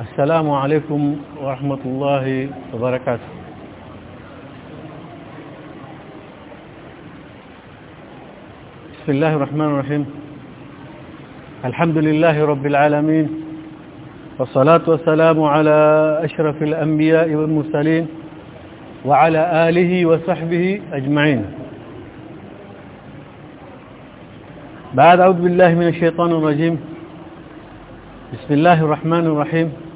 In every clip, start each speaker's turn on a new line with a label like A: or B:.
A: السلام عليكم ورحمة الله وبركاته. بسم الله الرحمن الرحيم. الحمد لله رب العالمين والصلاة والسلام على أشرف الأنبياء والمرسلين وعلى آله وصحبه أجمعين. بعد أعوذ بالله من الشيطان الرجيم. بسم الله الرحمن الرحيم.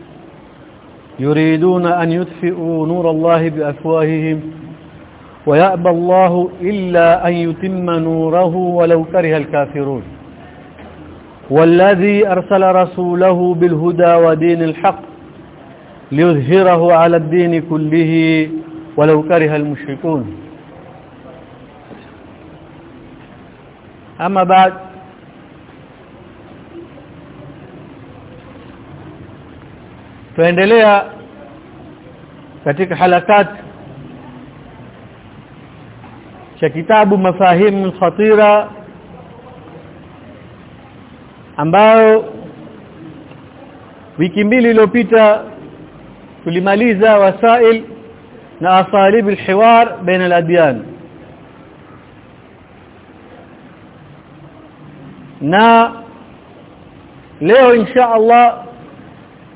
A: يريدون أن يطفئوا نور الله بأفواههم ويأبى الله إلا أن يتم نوره ولو كره الكافرون. والذي أرسل رسوله بالهدى ودين الحق ليظهره على الدين كله ولو كره المشركون. أما بعد tuendelea katika halakat cha kitabu mafahimu khatira ambayo wiki mbili iliyopita tulimaliza wasail na asalib alhiwar baina aladyan. Na leo insha Allah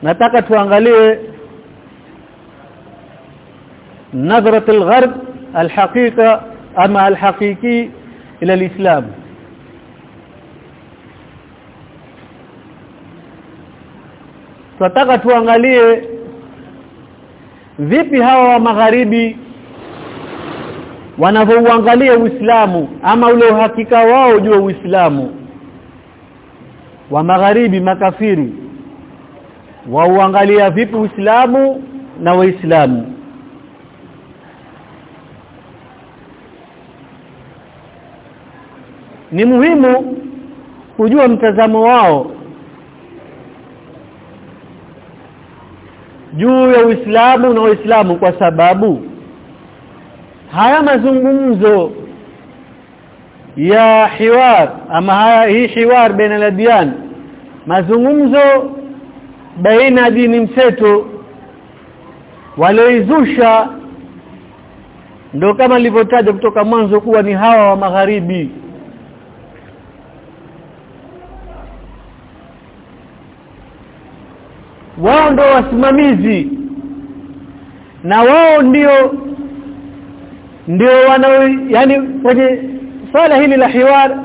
A: nataka tuangalie نظرة الغرب الحقيقة أما الحقيقي إلى الإسلام tunataka tuangalie vipi hawa wa magharibi wanavyouangalia Uislamu ama ule uhakika wao juu ya Uislamu wa magharibi makafiri wauangalia vipi Uislamu na Waislamu? Ni muhimu kujua mtazamo wao juu ya Uislamu na Waislamu kwa sababu haya mazungumzo ya hiwar ama haya hii hiwar baina al mazungumzo baina dini mseto walioizusha ndo kama nilivyotaja kutoka mwanzo kuwa ni hawa wa magharibi. Wao ndio wasimamizi na wao ndio ndio wana yani kwenye swala hili la hiwar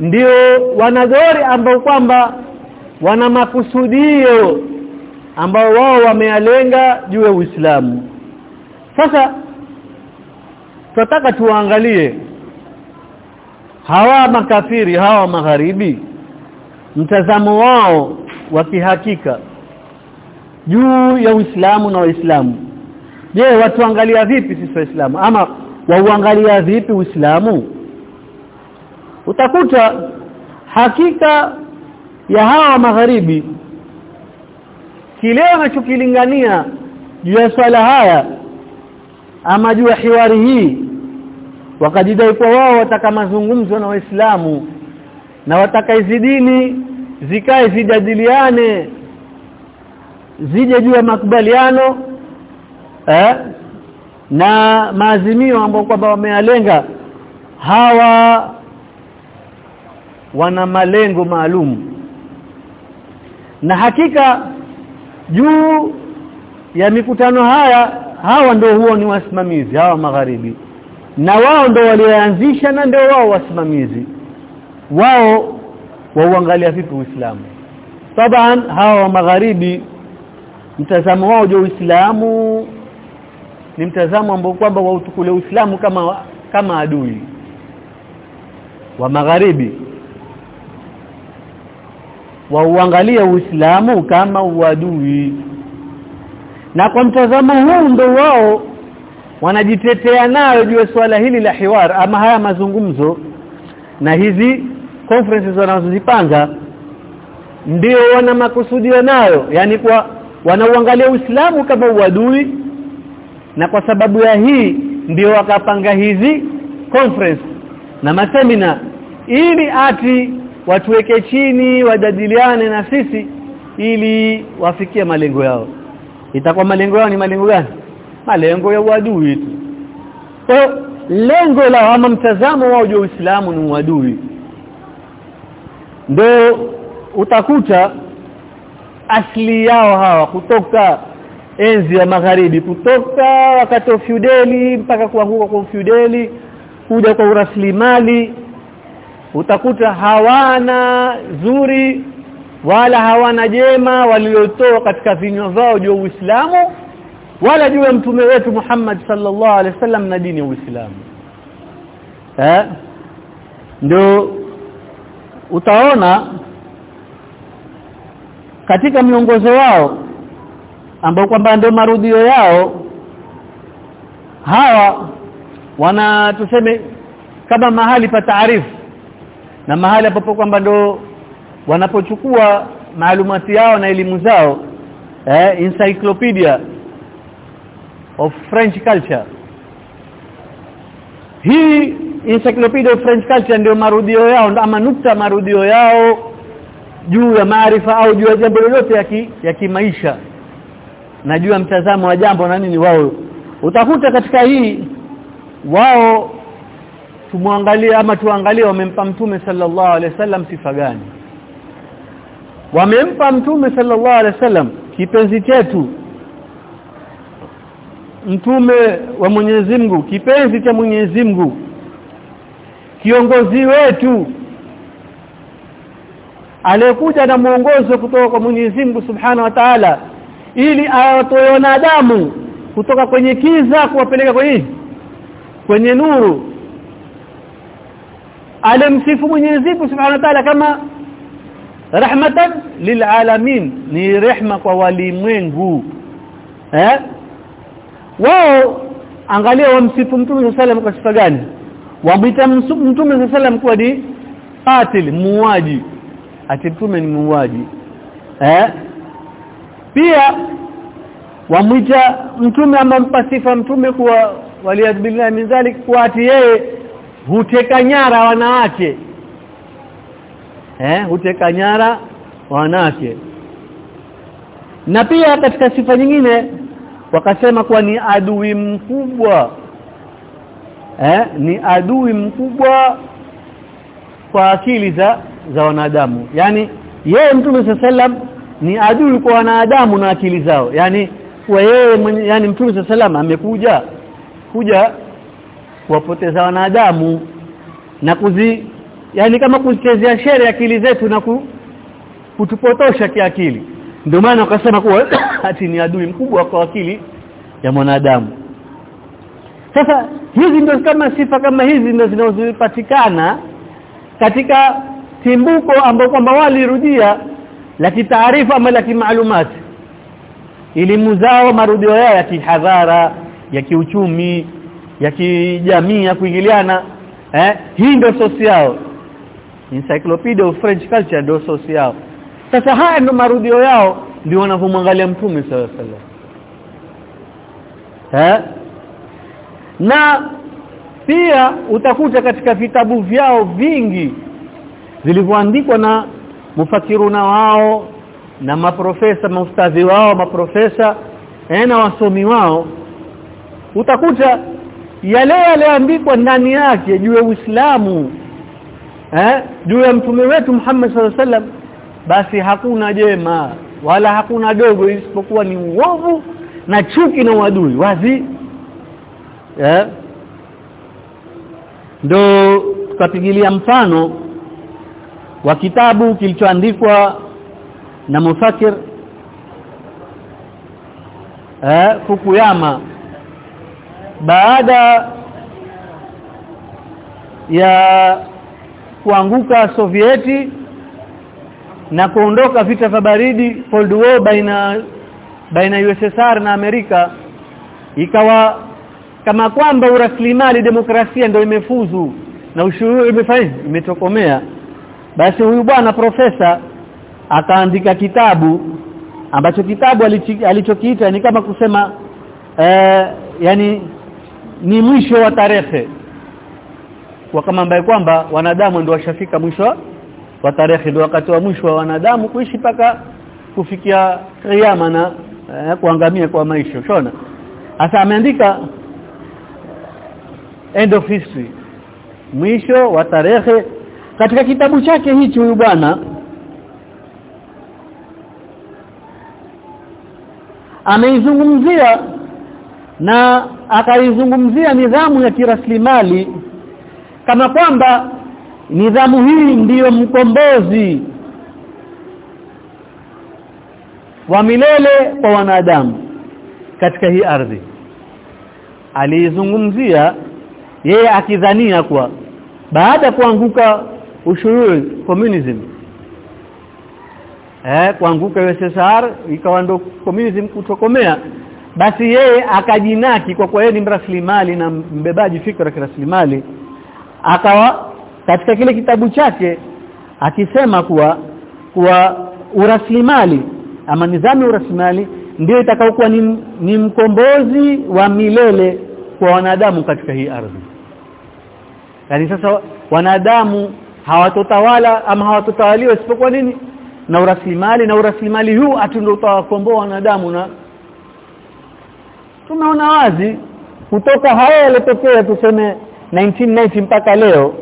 A: ndio wanadhori ambao kwamba wana makusudio ambao wao wamealenga juu ya Uislamu. Sasa tunataka tuangalie hawa makafiri hawa magharibi mtazamo wao wa kihakika juu ya Uislamu na Waislamu. Je watuangalia vipi sisi Waislamu? Ama wauangalia vipi Uislamu? Utakuta hakika ya hawa magharibi. Kile wanachokilingania juu ya swala haya ama juu ya hiwari hii wakajidai kwa wao wataka mazungumzo na waislamu na wataka hizi dini zikae zijadiliane zije juu ya makubaliano eh na maazimio ambayo kwamba wamealenga hawa wana malengo maalum na hakika juu ya mikutano haya hawa ndio huo ni wasimamizi hawa magharibi. Na wao ndio walioanzisha na ndio wao wasimamizi. Wao wauangalia vipi Uislamu? Taban hawa wa magharibi mtazamo wao juu Uislamu ni mtazamo ambao kwamba wautukule Uislamu kama kama adui. Wa magharibi wauangalie Uislamu kama uadui. Na kwa mtazamo huu ndo wao wanajitetea nayo juu ya swala hili la hiwar ama haya mazungumzo. Na hizi conferences wanazozipanga ndio wana makusudio nayo yani kwa wanauangalia Uislamu kama uadui. Na kwa sababu ya hii ndio wakapanga hizi conference na masemina ili ati watuweke chini wajadiliane na sisi ili wafikie malengo yao. Itakuwa malengo yao ni malengo gani? Malengo ya uadui tu. So, lengo la ama mtazamo wao juu Uislamu ni uadui. Ndio utakuta asili yao hawa kutoka enzi ya magharibi kutoka wakati wa feudali mpaka kuanguka kwa feudali kuja kwa uraslimali utakuta hawana zuri wala hawana jema walilotoa katika vinywa vao juu Uislamu wala juu ya mtume wetu Muhammad sallallahu alaihi wasallam na dini ya Uislamu. Eh? Ndio utaona katika miongozo wao ambao kwamba ndio marudio yao hawa wana tuseme kama mahali pa taarifu na mahali ambapo kwamba ndo wanapochukua maalumati yao na elimu zao eh encyclopedia of French culture. Hii encyclopedia of French culture ndio marudio yao ama nukta marudio yao juu ya maarifa au juu ya jambo lolote ya ki, ya kimaisha na juu ya mtazamo wa jambo na nini wao. Utakuta katika hii wao tumwangalie ama tuangalie wamempa mtume sallallahu alaihi wasallam sifa gani? Wamempa mtume sallallahu alaihi wasallam kipenzi chetu. Mtume wa Mwenyezi Mungu kipenzi cha Mwenyezi Mungu. Kiongozi wetu. Aliyekuja na mwongozo kutoka kwa Mwenyezi Mungu Subhanahu wa Ta'ala ili awatoe wanadamu kutoka kwenye kiza kuwapeleka kwenye kwenye nuru alimsifu Mwenyezi Mungu Subhanahu wa Ta'ala kama rahmatan lilalamin ni rehma kwa walimwengu. Eh? Wao angalia wamsifu mtume sallam kwa sifa gani? Wamwita mtume sallam kuwa ni qatil muuaji. Ati mtume ni muuaji. Eh? Pia wamwita mtume ama mpa sifa mtume kuwa waliadbillah min dhalik kuwa ati yeye huteka nyara wanawake. Eh huteka nyara wanawake. Na pia katika sifa nyingine wakasema kuwa ni adui mkubwa. Eh ni adui mkubwa kwa akili za za wanadamu. Yani yeye mtume sallam ni adui kwa wanadamu na akili zao. Yani kwa yeye yani mtume sallam amekuja kuja kuwapoteza wanadamu na kuzi yani kama kuzichezea shere akili zetu na ku, kutupotosha kiakili. Ndio maana wakasema kuwa ati ni adui mkubwa kwa akili ya mwanadamu. Sasa hizi ndio kama sifa kama hizi ndio zinazopatikana katika timbuko ambao kwamba walirudia la kitaarifa ama la kimaalumati elimu zao marudio yao ya kihadhara ya kiuchumi ya kijamii ya kuingiliana eh? Hii ndio sosi encyclopedia of french culture ndio sosi yao. Sasa haya ndio marudio yao ndio wanavyomwangalia mtume sallallahu alaihi eh? Na pia utakuta katika vitabu vyao vingi vilivyoandikwa na mufakiruna wao na maprofesa maustadhi wao maprofesa eh, na wasomi wao utakuta yale yaliyoandikwa ndani yake juu ya Uislamu eh juu ya mtume wetu Muhammad sallallahu alaihi basi hakuna jema wala hakuna dogo isipokuwa ni uovu na chuki na uadui. Wazi? Eh? Ndo tukapigilia mfano wa kitabu kilichoandikwa na mufakir eh Fukuyama baada ya kuanguka Sovieti na kuondoka vita vya baridi Cold War baina baina USSR na Amerika ikawa kama kwamba uraslimali demokrasia ndio imefuzu na ushuru imefanya imetokomea. Basi huyu bwana profesa akaandika kitabu ambacho kitabu alichokiita ni kama kusema eh, yani ni mwisho wa tarehe. Kwa kama ambaye kwamba wanadamu ndio washafika mwisho wa tarehe ndio wakati wa mwisho wa wanadamu kuishi paka kufikia kiyama na eh, kuangamia kwa maisha. Shona hasa ameandika end of history. Mwisho wa tarehe. Katika kitabu chake hichi huyu bwana ameizungumzia na akaizungumzia nidhamu ya kiraslimali kama kwamba nidhamu hii ndiyo mkombozi wa milele kwa wanadamu katika hii ardhi. Aliizungumzia yeye akidhania kwa baada kuanguka ushuru communism eh kuanguka USSR ikawa ndo communism kutokomea basi yeye akajinaki kwa kuwa yeye ni mraslimali na mbebaji fikra rasilimali akawa katika kile kitabu chake akisema kuwa kuwa uraslimali ama nidhamu uraslimali ndio itakaokuwa ni, ni mkombozi wa milele kwa wanadamu katika hii ardhi. Yani sasa wanadamu hawatotawala ama hawatotawaliwa isipokuwa nini? Na uraslimali na uraslimali huu atundo utawakomboa wanadamu na tunaona wazi kutoka haya yalotokea tuseme 1990 mpaka leo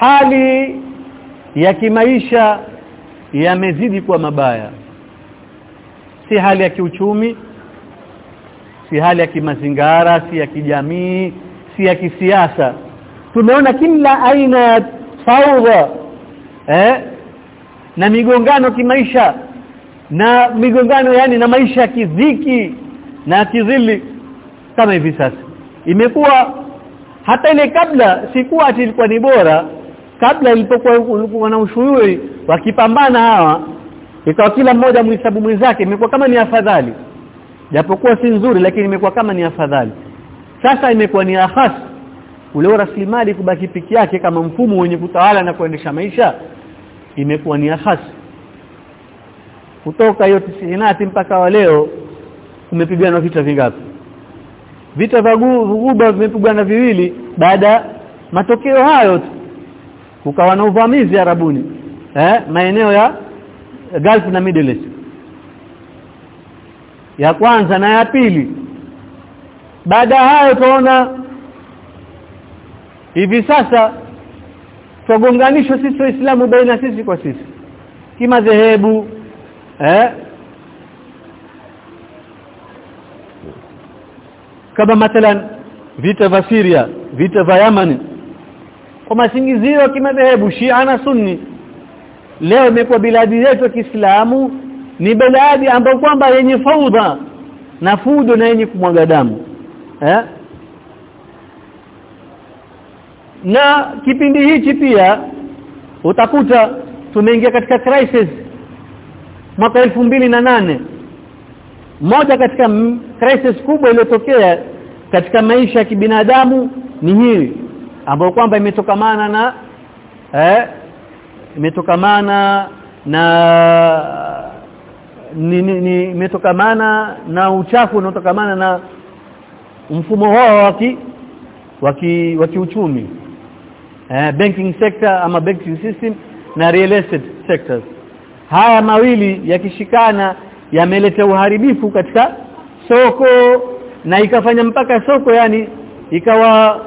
A: hali ya kimaisha yamezidi kuwa mabaya. Si hali ya kiuchumi si hali ya kimazingara si ya kijamii si ya kisiasa. Tumeona kila aina ya faudha eh na migongano kimaisha na migongano yani na maisha ya kidhiki na kizili kama hivi sasa. Imekuwa hata ile kabla sikuwa ati ilikuwa ni bora kabla ilipokuwa na ushuhuri wakipambana hawa ikawa kila mmoja mhesabu mwenzake imekuwa kama ni afadhali. Japokuwa si nzuri lakini imekuwa kama ni afadhali. Sasa imekuwa ni ahas ule rasilimali kubaki piki yake kama mfumo wenye kutawala na kuendesha maisha imekuwa ni ahas. Kutoka hiyo tisinati mpaka wa leo kumepigana vita vingapi? Vita vya Ghuba vimepigana viwili baada matokeo hayo ukawa na uvamizi Arabuni eh maeneo ya Gulf na Middle East. Ya kwanza na ya pili. Baada hayo tuona hivi sasa tugonganishwa sisi waislamu baina sisi kwa sisi. Kimadhehebu eh kama mathalan vita vya Syria vita vya Yemen kwa masingizio kimadhehebu Shia na Sunni leo imekuwa biladi yetu ya Kiislamu ni biladi ambayo kwamba yenye faudha na fudo na yenye kumwaga damu. Eh? Na kipindi hichi pia utakuta tumeingia katika crisis mwaka na nane moja katika crisis kubwa iliyotokea katika maisha ya kibinadamu ni hii ambayo kwamba imetokamana na eh imetokamana na ni, ni, ni imetokamana na uchafu unaotokamana na mfumo wao wa wa kiuchumi eh, banking sector ama banking system na real estate sectors. Haya mawili yakishikana yameleta uharibifu katika soko na ikafanya mpaka soko yani ikawa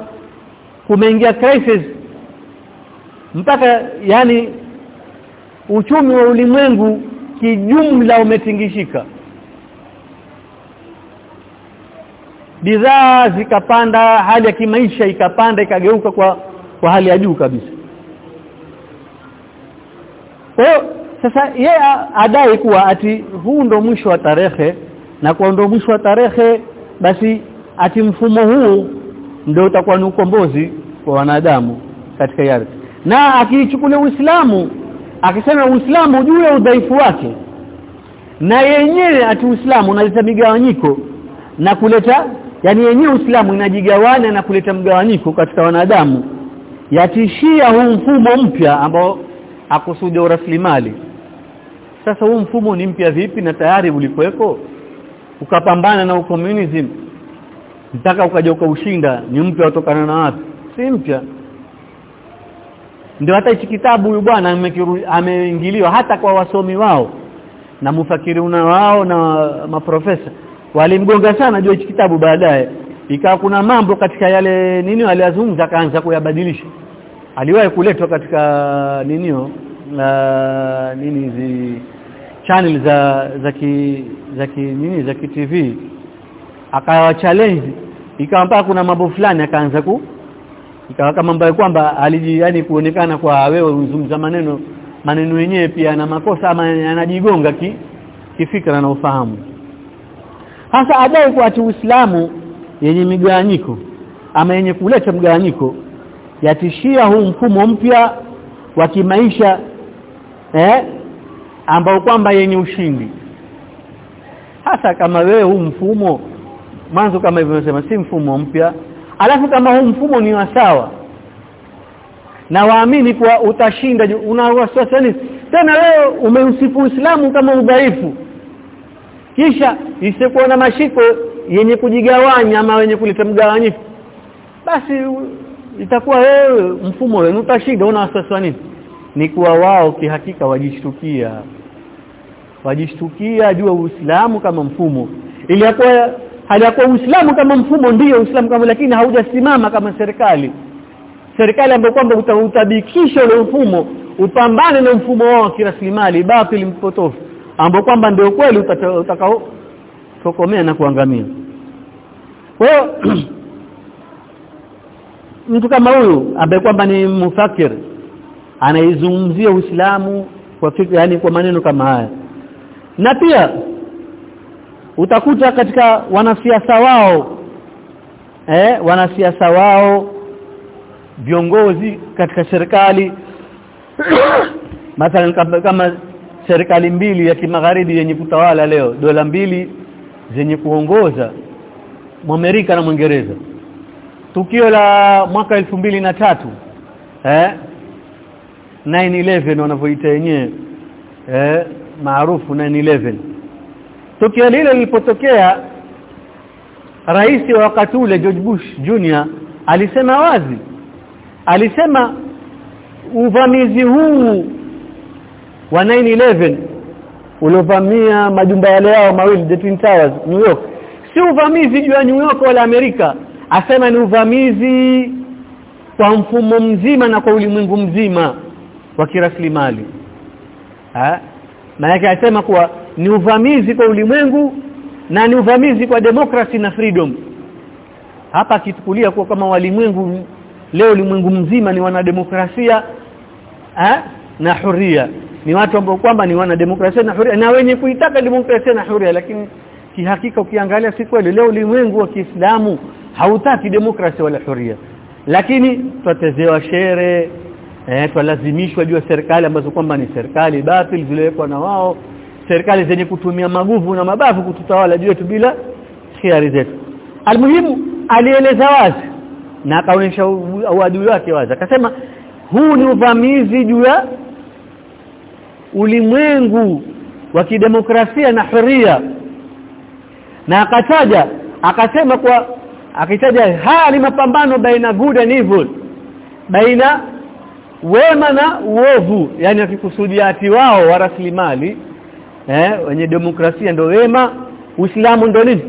A: kumeingia crisis. Mpaka yani uchumi wa ulimwengu kijumla umetingishika. Bidhaa zikapanda hali ya kimaisha ikapanda ikageuka kwa kwa hali ya juu kabisa. Kwa sasa yeye adai kuwa ati huu ndo mwisho wa tarehe na kwa ndo mwisho wa tarehe basi ati mfumo huu ndio utakuwa ni ukombozi kwa wanadamu katika yale na akichukulia Uislamu akisema Uislamu juu ya udhaifu wake na yenyewe ati Uislamu unaleta migawanyiko na kuleta yani yenyewe Uislamu inajigawana na kuleta mgawanyiko katika wanadamu yatishia huu mfumo mpya ambao akusudia rasilimali sasa huu mfumo ni mpya vipi na tayari ulikuwepo? Ukapambana na ukomunism. Mpaka ukaja ukaushinda ni mpya utokana na wapi? Si mpya. Ndio hata hichi kitabu huyu bwana ameingiliwa hata kwa wasomi wao na mufakiruna wao na maprofesa. Walimgonga sana jua hichi kitabu baadaye. Ikawa kuna mambo katika yale nini aliyazungumza akaanza kuyabadilisha. Aliwahi kuletwa katika ninio na nini zi channel za za ki za ki nini za ki TV akawa challenge ikawa mpaka kuna mambo fulani akaanza ku ikawa kama mbaya kwamba aliji yani kuonekana kwa wewe uzungumza maneno maneno yenyewe pia na makosa ama anajigonga ki kifikra na ufahamu. Hasa adai kwa Uislamu yenye migawanyiko ama yenye kuleta mgawanyiko yatishia huu mfumo mpya wa kimaisha eh? Ambao kwamba yenye ushindi. Hasa kama wewe huu mfumo mwanzo kama hivyo nasema si mfumo mpya. Alafu kama huu mfumo ni wa sawa. Na waamini kwa utashinda. Una wasiwasi tena wewe umeusifu Uislamu kama udhaifu. Kisha isikuwa na mashiko yenye kujigawanya ama wenye kuleta mgawanyiko basi itakuwa wewe mfumo wenu utashinda. Una wasiwasi nini ni kuwa wao kihakika wajishtukia. Wajishtukia jua Uislamu kama mfumo. Ili yakuwa hali Uislamu kama mfumo ndiyo Uislamu kama lakini haujasimama kama serikali. Serikali ambayo kwamba utabikisha ule mfumo upambane na mfumo wao wa kiraslimali batili mpotofu ambao kwamba ndio kweli utakao tokomea na kuangamia. Kwa hiyo mtu kama huyu ambaye kwamba ni mufakir anaizungumzia Uislamu kwa fikra yani kwa maneno kama haya. Na pia utakuta katika wanasiasa wao eh wanasiasa wao viongozi katika serikali mathalan kama, serikali mbili ya kimagharibi yenye kutawala leo dola mbili zenye kuongoza Amerika na Mwingereza. Tukio la mwaka elfu mbili na tatu eh 911 wanavyoita wenyewe eh maarufu 911 tukio lile lilipotokea rais wa wakati ule George Bush Jr alisema wazi alisema uvamizi huu wa 911 uliovamia majumba yale yao mawili the Twin Towers New York si uvamizi juu ya New York wala Amerika. Asema ni uvamizi kwa mfumo mzima na kwa ulimwengu mzima wa kiraslimali. Maana asema kuwa ni uvamizi kwa ulimwengu na ni uvamizi kwa demokrasi na freedom. Hapa akitukulia kwa kama walimwengu leo ulimwengu mzima ni wanademokrasia eh na huria. Ni watu ambao kwamba ni wanademokrasia na huria. Na wenye kuitaka demokrasia na huria lakini kihakika ukiangalia si kweli. Leo ulimwengu wa Kiislamu hautaki demokrasia wala huria. Lakini tutatezewa shere eh twalazimishwa juu ya serikali ambazo kwamba ni serikali batil zilewekwa na wao serikali zenye kutumia maguvu na mabavu kututawala juu yetu bila khiari zetu. Almuhimu alieleza wazi na akaonyesha uadui wake wazi. Akasema huu ni uvamizi juu ya ulimwengu wa kidemokrasia na huria. Na akataja akasema kwa akitaja haya mapambano baina good and evil baina wema na uovu. Yani akikusudia ati wao wa rasilimali eh wenye demokrasia ndio wema Uislamu ndio nini?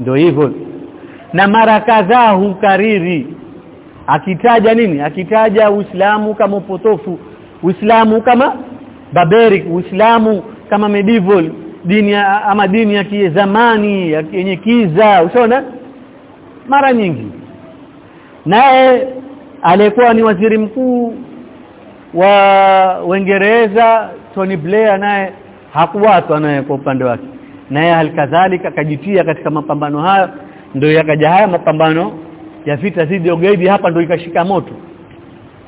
A: Ndio hivyo. Na mara kadhaa hukariri akitaja nini? Akitaja Uislamu kama upotofu Uislamu kama barbaric Uislamu kama medieval dini ya, ama dini ya kizamani yenye kiza. Usiona mara nyingi. Naye aliyekuwa ni waziri mkuu wa Uingereza Tony Blair naye hakuwatwa naye kwa upande wake. Naye halikadhalika akajitia katika mapambano hayo ndio yakaja haya mapambano ya vita dhidi ya ugaidi hapa ndio ikashika moto.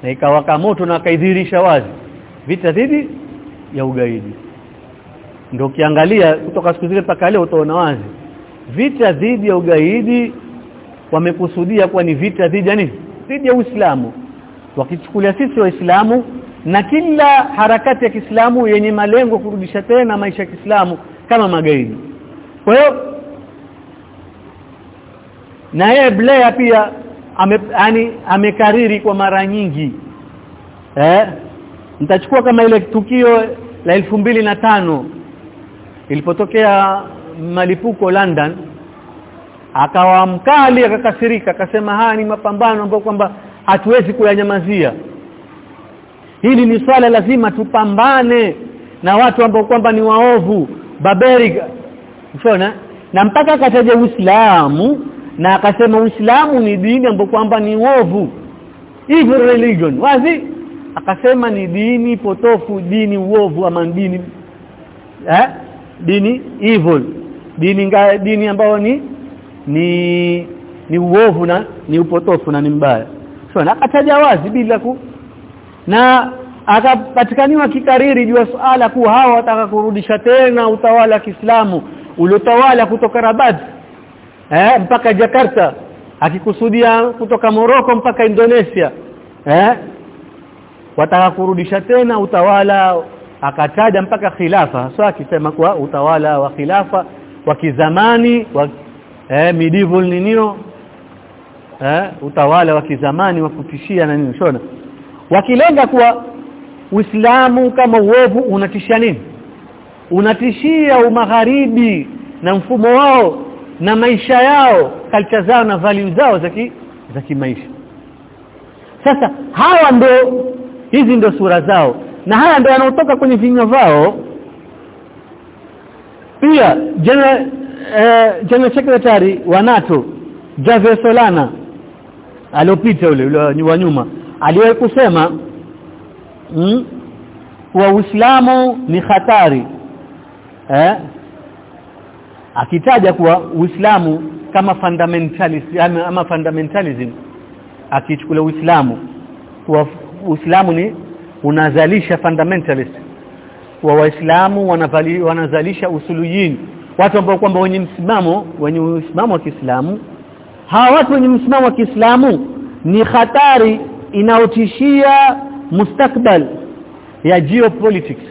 A: Na ikawaka moto na akaidhirisha wazi vita dhidi ya ugaidi. Ndio kiangalia kutoka siku zile mpaka leo utaona wazi vita dhidi ya ugaidi wamekusudia kuwa ni vita dhidi nini? Dhidi ya Uislamu wakichukulia sisi waislamu na kila harakati ya Kiislamu yenye malengo kurudisha tena maisha ya Kiislamu kama magaidi. Kwa hiyo na yeye Blair pia ame, yani amekariri kwa mara nyingi. Eh nitachukua kama ile tukio la elfu mbili na tano. Ilipotokea malipuko London akawa mkali akakasirika akasema haya ni mapambano ambayo kwamba hatuwezi kuyanyamazia. Hili ni swala lazima tupambane na watu ambao kwamba ni waovu. Baberi unaona? Na mpaka akataja Uislamu na akasema Uislamu ni dini ambayo kwamba ni uovu evil religion wazi? Akasema ni dini potofu dini uovu ama dini eh? Dini evil. Dini dini ambayo ni ni ni uovu na ni upotofu na ni mbaya na akataja wazi bila ku na akapatikaniwa kikariri juu ya suala kuwa hawa wataka kurudisha tena utawala wa Kiislamu uliotawala kutoka Rabat eh mpaka Jakarta akikusudia kutoka Moroko mpaka Indonesia eh. Wataka kurudisha tena utawala akataja mpaka khilafa so akisema kuwa utawala wa khilafa wa kizamani wa eh medieval ninio eh? Utawala wa kizamani wa kutishia na nini shona wakilenga kuwa Uislamu kama uovu unatishia nini? Unatishia umagharibi na mfumo wao na maisha yao culture zao na value zao za za kimaisha. Sasa hawa ndo hizi ndio sura zao. Na haya ndo yanaotoka kwenye vinywa vao pia general eh, general secretary wa NATO Javier Solana aliopita ule ule wa nyuma. Aliwahi kusema mm, wa Uislamu ni hatari. Eh? Akitaja kuwa Uislamu kama fundamentalist ama, ama fundamentalism akichukua Uislamu kuwa Uislamu ni unazalisha fundamentalist. Wa waislamu wanazalisha usuluyin. Watu ambao kwamba wenye msimamo wenye msimamo wa Kiislamu hawa watu wenye msimamo wa Kiislamu ni hatari inaotishia mustakbal ya geopolitics.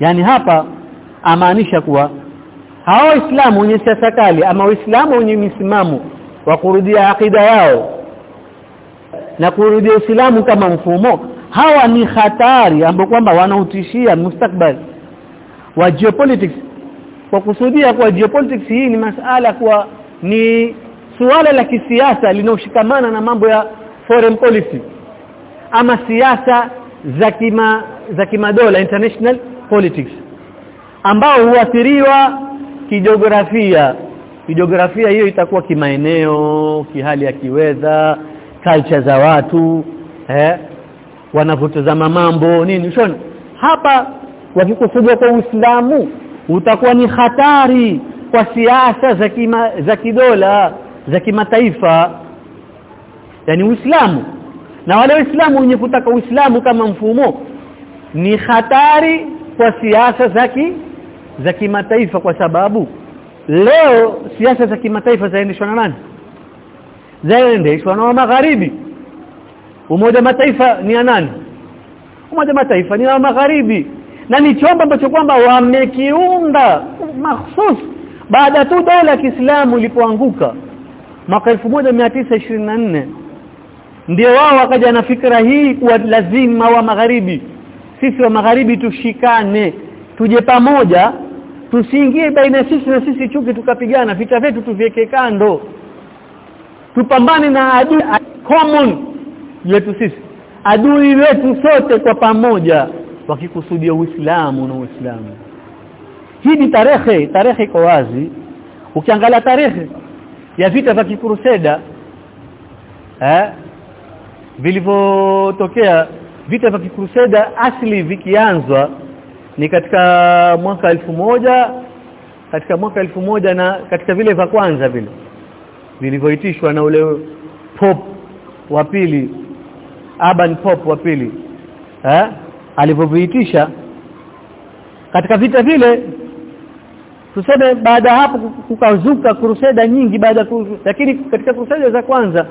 A: Yani hapa amaanisha kuwa hawa waislamu wenye siasa kali ama waislamu wenye misimamo wa kurudia akida yao na kurudia Uislamu kama mfumo hawa ni hatari ambao kwamba wanautishia mustakbal wa geopolitics. Kwa kusudia kwa geopolitics hii ni masala kwa ni suala la kisiasa linaoshikamana na mambo ya foreign policy ama siasa za kima za kimadola international politics ambao huathiriwa kijografia kijografia hiyo itakuwa kimaeneo kihali ya kiweza culture za watu eh wanavutazama mambo nini. Shona hapa wakikufuga kwa Uislamu utakuwa ni hatari kwa siasa za kima, za kidola za kimataifa. Yani Uislamu. Na wale waislamu wenye kutaka Uislamu kama mfumo ni hatari kwa siasa za za kimataifa kwa sababu leo siasa za kimataifa zaendeshwa na nani? Zaendeshwa na magharibi umoja mataifa ni ya nani? Umoja mataifa ni wa magharibi na ni chombo ambacho kwamba wamekiunda mahsus baada tu dola ya Kiislamu ilipoanguka mwaka 1924 ndio wao wakaja na fikra hii kuwa lazima wa magharibi. Sisi wa magharibi tushikane tuje pamoja tusiingie baina sisi na sisi chuki tukapigana vita vyetu tuviweke kando. Tupambane na adui common yetu sisi adui wetu sote kwa pamoja wakikusudia Uislamu na Uislamu hii ni tarehe tarehe iko wazi. Ukiangalia tarehe ya vita vya kikuruseda eh vilivyotokea vita vya kikuruseda asili vikianzwa ni katika mwaka elfu moja katika mwaka elfu moja na katika vile vya kwanza vile vilivyoitishwa na ule pop wa pili Urban Pop wa pili eh alivyoviitisha. Katika vita vile tuseme baada hapo kukazuka kruseda nyingi baada lakini katika kruseda za kwanza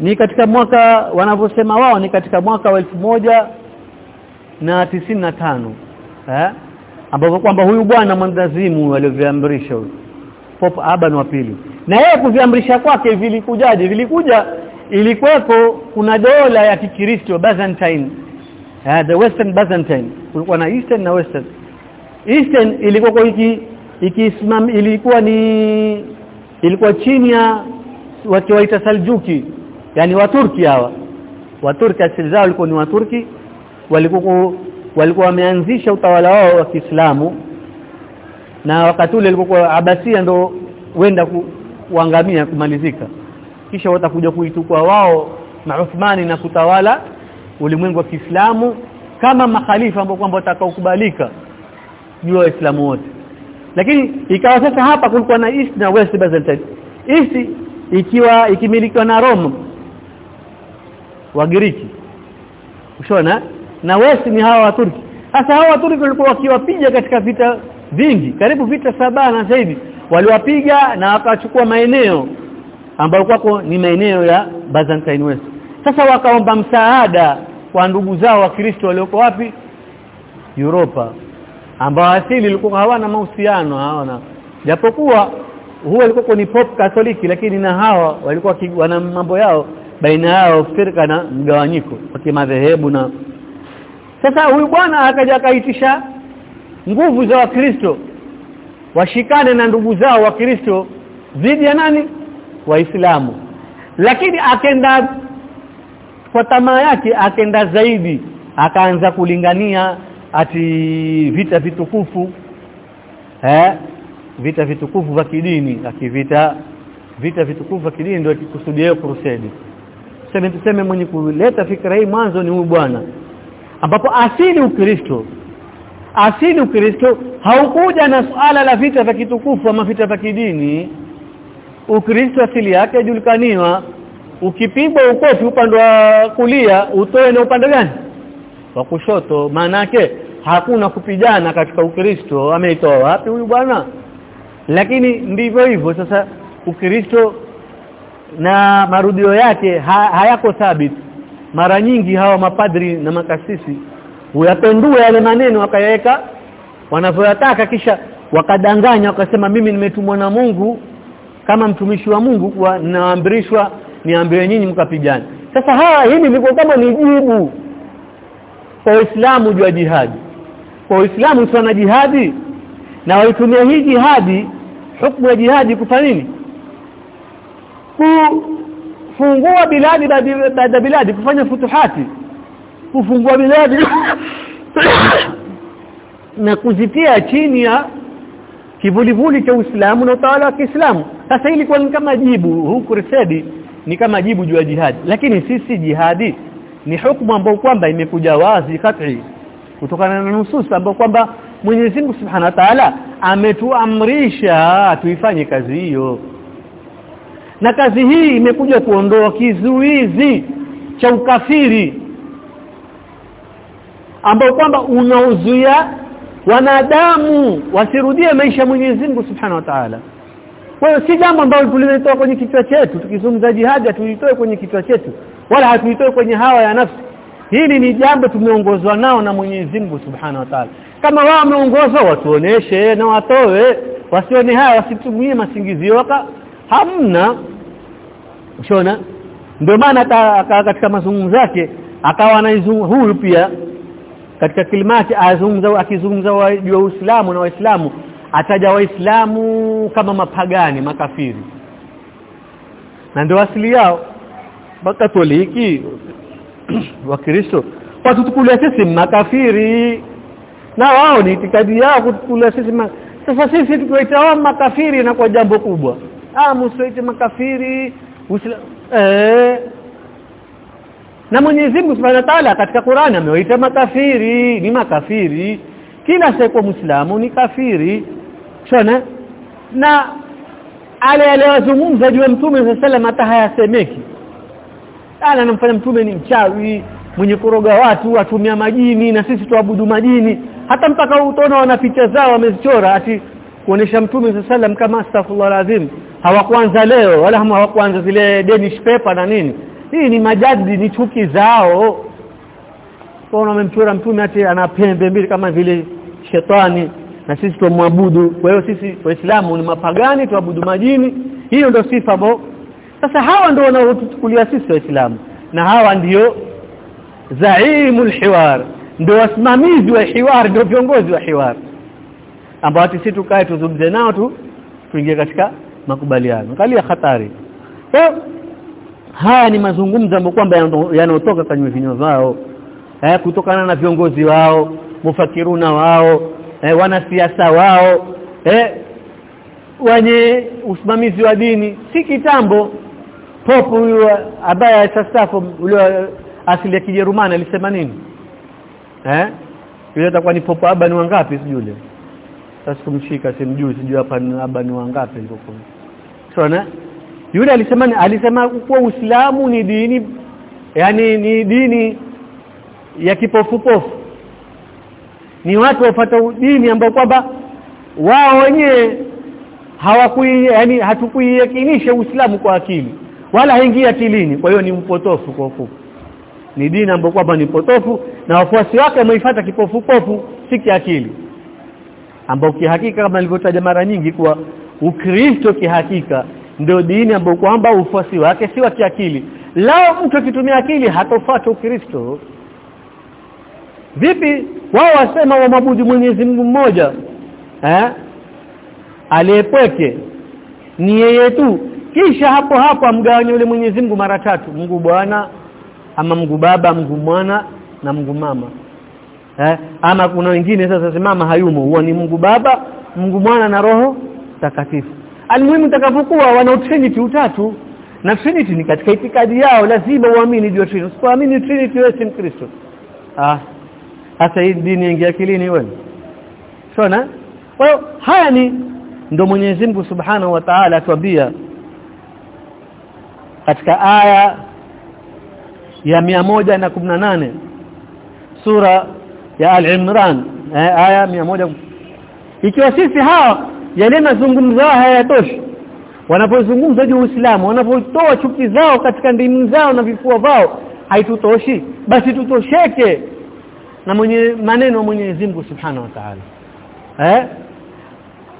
A: ni katika mwaka wanavyosema wao ni katika mwaka wa elfu moja na tisini na tano eh? Ambapo kwamba huyu bwana mwandazimu alivyoamrisha huyu Pope Urban wa pili. Na yeye kuviamrisha kwake vilikujaje? Vilikuja ilikuwepo kuna dola ya Kikristo Byzantine uh, the Western Byzantine kulikuwa na Eastern na Western. Eastern ilikuwa iki ikisimam ilikuwa ni ilikuwa chini ya wakiwaita waita Saljuki yani Waturki hawa. Waturki asili zao walikuwa ni Waturki. Walikuwa walikuwa wameanzisha utawala wao wa Kiislamu na wakati ule ilikuwa Abasia ndo wenda kuangamia kumalizika. Kisha watakuja kuitukua wao na Uthmani na kutawala ulimwengu wa Kiislamu kama makhalifa ambao kwamba watakaokubalika. Juu ya Waislamu wote lakini ikawa sasa hapa kulikuwa na East na West Byzantine East ikiwa ikimilikiwa na Rome. Wagiriki. Ushona? Na West ni hawa Waturki sasa hawa Waturki walikuwa wakiwapiga katika vita vingi. Karibu vita saba na zaidi waliwapiga na wakachukua maeneo ambayo kwako ni maeneo ya Byzantine West. Sasa wakaomba msaada kwa ndugu zao wa Kristo walioko wapi? Europa ambao asili ilikuwa hawana mahusiano hawana. Japokuwa huo alikuwa ni pop katoliki lakini na hawa walikuwa wana mambo yao baina yao firka na mgawanyiko kwa kimadhehebu na sasa huyu bwana akaja akaitisha nguvu za wakristo washikane na ndugu zao wakristo dhidi ya nani? Waislamu. Lakini akenda kwa tamaa yake akenda zaidi akaanza kulingania ati vita vitukufu eh? Vita vitukufu vya kidini akivita vita vitukufu vya kidini ndio kikusudia crusade. Sema tuseme mwenye kuleta fikra hii mwanzo ni huyu bwana ambapo asili ukristo asili ukristo haukuja na suala la vita vya kitukufu ama vita vya kidini. Ukristo asili yake julikaniwa ukipigwa ukofi upande wa kulia utoe na upande gani wa kushoto. Maana yake hakuna kupigana katika ukristo. Ameitoa wapi huyu bwana? Lakini ndivyo hivyo. Sasa ukristo na marudio yake ha, hayako thabiti. Mara nyingi hawa mapadri na makasisi huyapendua yale maneno wakayaweka wanavyoyataka kisha wakadanganya wakasema mimi nimetumwa na Mungu kama mtumishi wa Mungu kwa naamrishwa niambiwe nyinyi mkapigane. Sasa hawa hili liko kama ni jibu kwa Uislamu jua jihadi. Kwa Uislamu sana jihadi? Na waitumia hii jihadi hukumu ya jihadi kufanya nini? Kufungua biladi baada biladi kufanya futuhati. Kufungua biladi. Na kuzitia chini ya kivulivuli cha Uislamu na utawala wa Kiislamu. Sasa hili kwa kama jibu huku resedi ni kama jibu juu ya jihadi. Lakini sisi jihadi ni hukumu ambayo kwamba imekuja wazi kat'i kutokana na nusus ambayo kwamba Mwenyezi Mungu Subhanahu wa Ta'ala ametuamrisha tuifanye kazi hiyo. Na kazi hii imekuja kuondoa kizuizi cha ukafiri ambao kwamba unaozuia wanadamu wasirudie maisha Mwenyezi Mungu Subhanahu wa Ta'ala. Kwa hiyo si jambo ambalo tulitoa kwenye kichwa chetu tukizungumza jihadi tulitoa kwenye kichwa chetu wala hatuitoi kwenye hawa ya nafsi. Hili ni jambo tumeongozwa nao na Mwenyezi Mungu Subhanahu wa Ta'ala. Kama wao wameongozwa watuoneshe na watoe. Wasione haya wasitumie masingizio waka hamna. Ushona? Ndio maana katika mazungumzo yake akawa anaizungumza huyu pia. Katika kilimati azungumza akizungumza ya Uislamu na Waislamu. Ataja Waislamu kama mapagani makafiri. Na ndio asili yao Wakatoliki Wakristo watutukulia sisi makafiri. Na wao ni itikadi yao kutukulia sisi ma... sasa sisi tukiwaita wao makafiri na kwa jambo kubwa. Ah msiwaite makafiri Usla... eh. Na Mwenyezi Mungu Subhanahu wa Ta'ala katika Qur'ani amewaita makafiri ni makafiri. Kila seko muislamu ni kafiri. Shona na ale aliyozungumza juu ya mtume sallallahu hata hayasemeki ana anamfanya mtume ni mchawi mwenye kuroga watu atumia majini na sisi tuabudu majini. Hata mpaka utaona wana picha zao wamezichora ati kuonesha mtume sallam kama astaghfirullah alazim. Hawakuanza leo wala hawakuanza zile Danish paper na nini. Hii ni majadi ni chuki zao. Kwa wamemchora mtume ati ana pembe mbili kama vile shetani na sisi tumwabudu kwa hiyo sisi waislamu ni mapagani tuabudu majini. Hiyo ndio sifa ambayo sasa hawa ndio wanaotuchukulia sisi waislamu na hawa ndio zaimul hiwar ndio wasimamizi wa hiwar ndio viongozi wa hiwar ambao sisi tukae tuzungumze nao tu tuingie katika makubaliano. Angalia hatari so, haya ni mazungumzo ambayo kwamba yanayotoka kwenye vinywa vao eh, kutokana na viongozi wao mufakiruna wao eh, wanasiasa wao eh, wenye usimamizi wa dini. Si kitambo popu huyu ambaye sasafu ule asili ya Kijerumani alisema nini? Eh? Yule atakuwa ni popo aba ni wangapi sijui sasa kumshika simjui sijui hapa aba ni wangapi huko sio na Yule alisema alisema kuwa Uislamu ni dini yani ni dini ya kipofupofu. Ni watu wafata dini ambao kwamba wao wenyewe hawakui yani hatukuiyakinisha Uislamu kwa akili wala haingii akilini. Kwa hiyo ni mpotofu kwa ufupi. Ni dini ambayo kwamba ni potofu na wafuasi wake wameifuata kipofupofu si kiakili. Ambao kihakika kama nilivyotaja mara nyingi kuwa Ukristo kihakika ndio dini ambayo kwamba ufuasi wake si wa kiakili. Lao mtu akitumia akili hatofuata Ukristo. Vipi? Wao wasema wamwabudu Mwenyezi Mungu mmoja eh? Aliyepweke. Ni yeye tu kisha hapo hapo amgawanye yule Mwenyezi Mungu mara tatu. Mungu Bwana ama Mungu Baba Mungu Mwana na Mungu Mama. Eh ama kuna wengine sasa simama hayumo. Huwa ni Mungu Baba Mungu Mwana na Roho Takatifu almuhimu takapokuwa wana trinity utatu. Na trinity ni katika itikadi yao lazima uamini hiyo trinity. Usipoamini trinity wewe si mkristo. Ah hata hii dini ingia akilini wewe. Sona hiyo haya ni ndo Mwenyezi Mungu Subhanahu wa Ta'ala atuambia katika aya ya 118 sura ya Al-Imran aya 100 ikiwa sisi hawa yale mazungumzo hayatoshi wanapozungumza juu Uislamu wanapotoa chuki zao katika ndimi zao na vifua vao haitutoshi. Basi tutosheke na mwenye maneno ya Mwenyezi Mungu Subhanahu wa Ta'ala eh?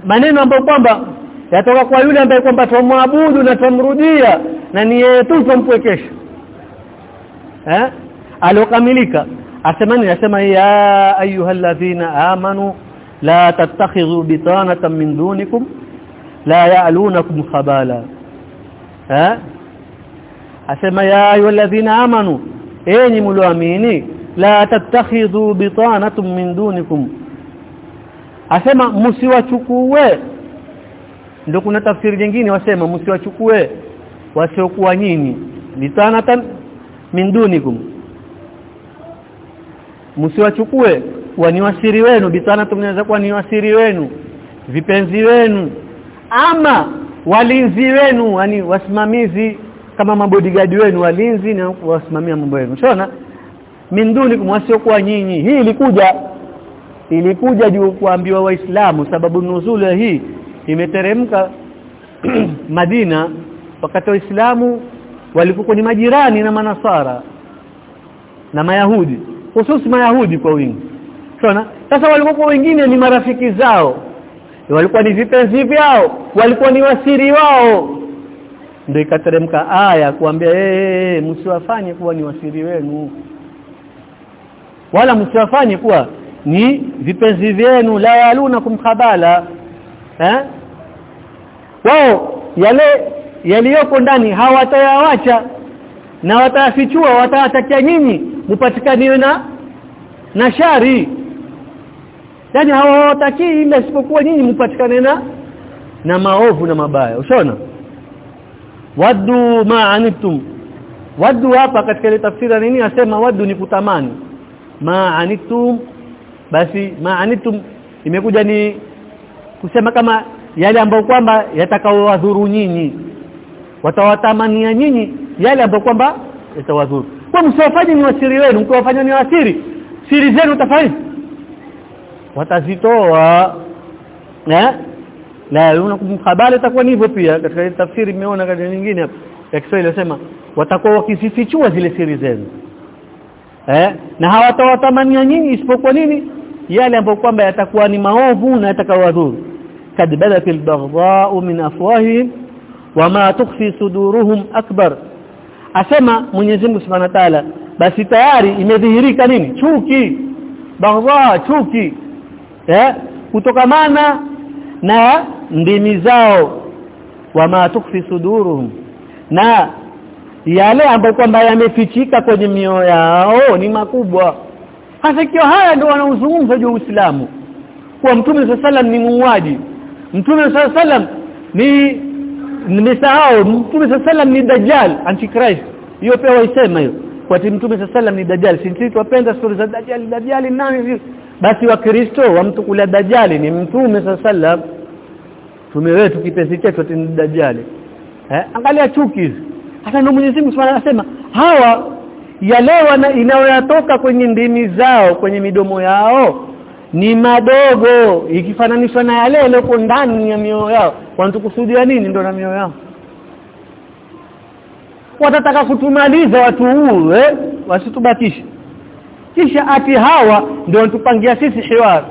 A: Maneno ambayo kwamba yatoka kwa yule ambaye kwamba tumwabudu na tumrudia na ni yeye tu tumpwekesha eh? Alokamilika asemani asema ya ayyuhalladhina amanu la tattakhidhu bitanatan min dunikum la ya'lunakum khabala. Eh? Asema ya ayyuhalladhina amanu enyi mlioamini la tattakhidhu bitanatan min dunikum. Asema msiwachukue ndio kuna tafsiri nyingine wasema msiwachukue wasiokuwa nyinyi. Bitanatan min dunikum. Msiwachukue kuwa ni wasiri wenu. Bitana tunaweza kuwa ni wasiri wenu vipenzi wenu ama walinzi wenu yani wasimamizi kama mabodigadi wenu walinzi na wasimamia mambo yenu. Unaona? Min dunikum wasiokuwa nyinyi. Hii ilikuja ilikuja juu kuambiwa waislamu sababu nuzulu hii imeteremka Madina wakati waislamu walikuwa ni majirani na manasara na mayahudi hususi mayahudi kwa wingi. Sawa sasa walikuwa wengine ni marafiki zao walikuwa ni vipenzi vyao walikuwa ni wasiri wao. Ndio ikateremka aya kuambia eh msiwafanye kuwa ni wasiri wenu. Wala msiwafanye kuwa ni vipenzi vyenu la yaluna khabala eh wao yale yaliyoko ndani hawatayawacha na watayafichua watawatakia nyinyi mpatikaniwe na na shari. Yani hawawataki ila isipokuwa nyinyi mpatikane na na maovu na mabaya. Ushaona? Waddu ma anitum waddu hapa katika ile tafsiri nini? Asema waddu ni kutamani. Ma anitum basi ma maanitum imekuja ni kusema kama yale ambayo kwamba yatakaowadhuru nyinyi. Watawatamania nyinyi yale ambayo kwamba yatawadhuru. Kwa msiwafanye ni wasiri wenu mkiwafanya ni wasiri siri zenu tafai watazitoa eh? La yunakum khabala itakuwa hivyo pia katika tafsiri imeona katika nyingine hapa ya Kiswahili inasema watakuwa wakisifichua zile siri zenu. Eh? Na hawatawatamania nyinyi isipokuwa nini? Yale ambayo kwamba yatakuwa ni maovu na yatakawadhuru kad بدت البغضاء من افواههم وما تخفي صدورهم akbar asema Mwenyezi Mungu Subhanahu wa Ta'ala basi tayari imedhihirika nini chuki baghdha chuki eh kutokamana na ndimi zao wama tukfi suduruhum na yale ambayo kwamba yamefichika kwenye mioyo yao ni makubwa hasa ikiwa haya ndio wanaozungumza juu Uislamu kwa mtume sallam ni muuaji mtume sallam ni nimesahau. Mtume sallam ni dajjal antichrist. Hiyo pia waisema hiyo. Kwa mtume sallam ni dajjal. Sisi tupenda stori za dajjal dajjal nani? Basi wa Kristo wa mtu kula dajjali ni mtume sallam. Tume wetu kipenzi chetu ni dajjali eh angalia chuki hizi. Hata ndio Mwenyezi Mungu Subhanahu anasema hawa yale inayoyatoka kwenye ndimi zao kwenye midomo yao ni madogo ikifananishwa na yale yaliyo ndani ya mioyo yao. Wanatukusudia nini ndo na mioyo yao? Watataka kutumaliza watu huu eh? Wasitubatishe. Kisha ati hawa ndio wanatupangia sisi hiwari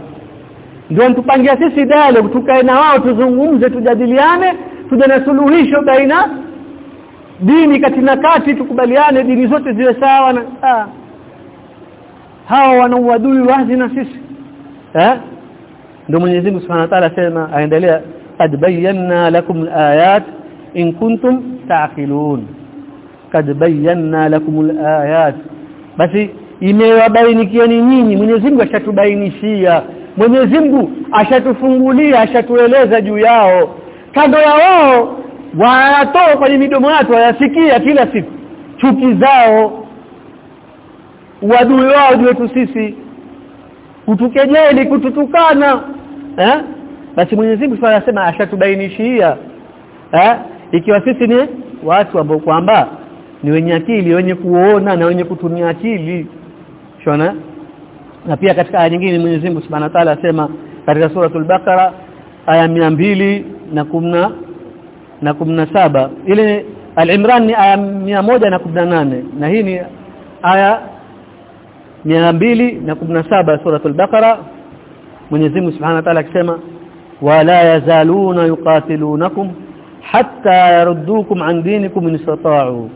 A: ndio wanatupangia sisi dale tukae na wao tuzungumze tujadiliane tuje na suluhisho baina dini kati na kati tukubaliane dini zote ziwe sawa na ah. hawa wana uadui wazi na sisi eh? Ndio Mwenyezi Mungu Subhanahu wa Ta'ala sema aendelea qad bayyana lakum al-ayat in kuntum ta'qilun. Qad bayyana lakum al-ayat. Basi imewabainikieni nyinyi Mwenyezi Mungu ashatubainishia. Mwenyezi Mungu ashatufungulia ashatueleza juu yao. Kando ya wao wanatoa kwenye midomo yao wayasikia kila siku. Chuki zao uadui wao juu yetu sisi kutukejeli kututukana. Eh? Basi Mwenyezi Mungu anasema ashatubainishia eh? Ikiwa sisi ni watu ambao kwamba ni wenye akili wenye kuona na wenye kutumia akili. Shona? Na pia katika aya nyingine Mwenyezi Mungu Subhanahu wa Ta'ala asema katika suratul Baqara aya mbili na kumna na kumna saba. Ile Al-Imran ni aya moja na kumna nane. Na hii ni aya mbili na kumna saba suratul Baqara Mwenyezi Mungu Subhanahu wa Ta'ala akisema wala yazaluna yuqatilunakum hatta yaruddukum an dinikum in istata'u.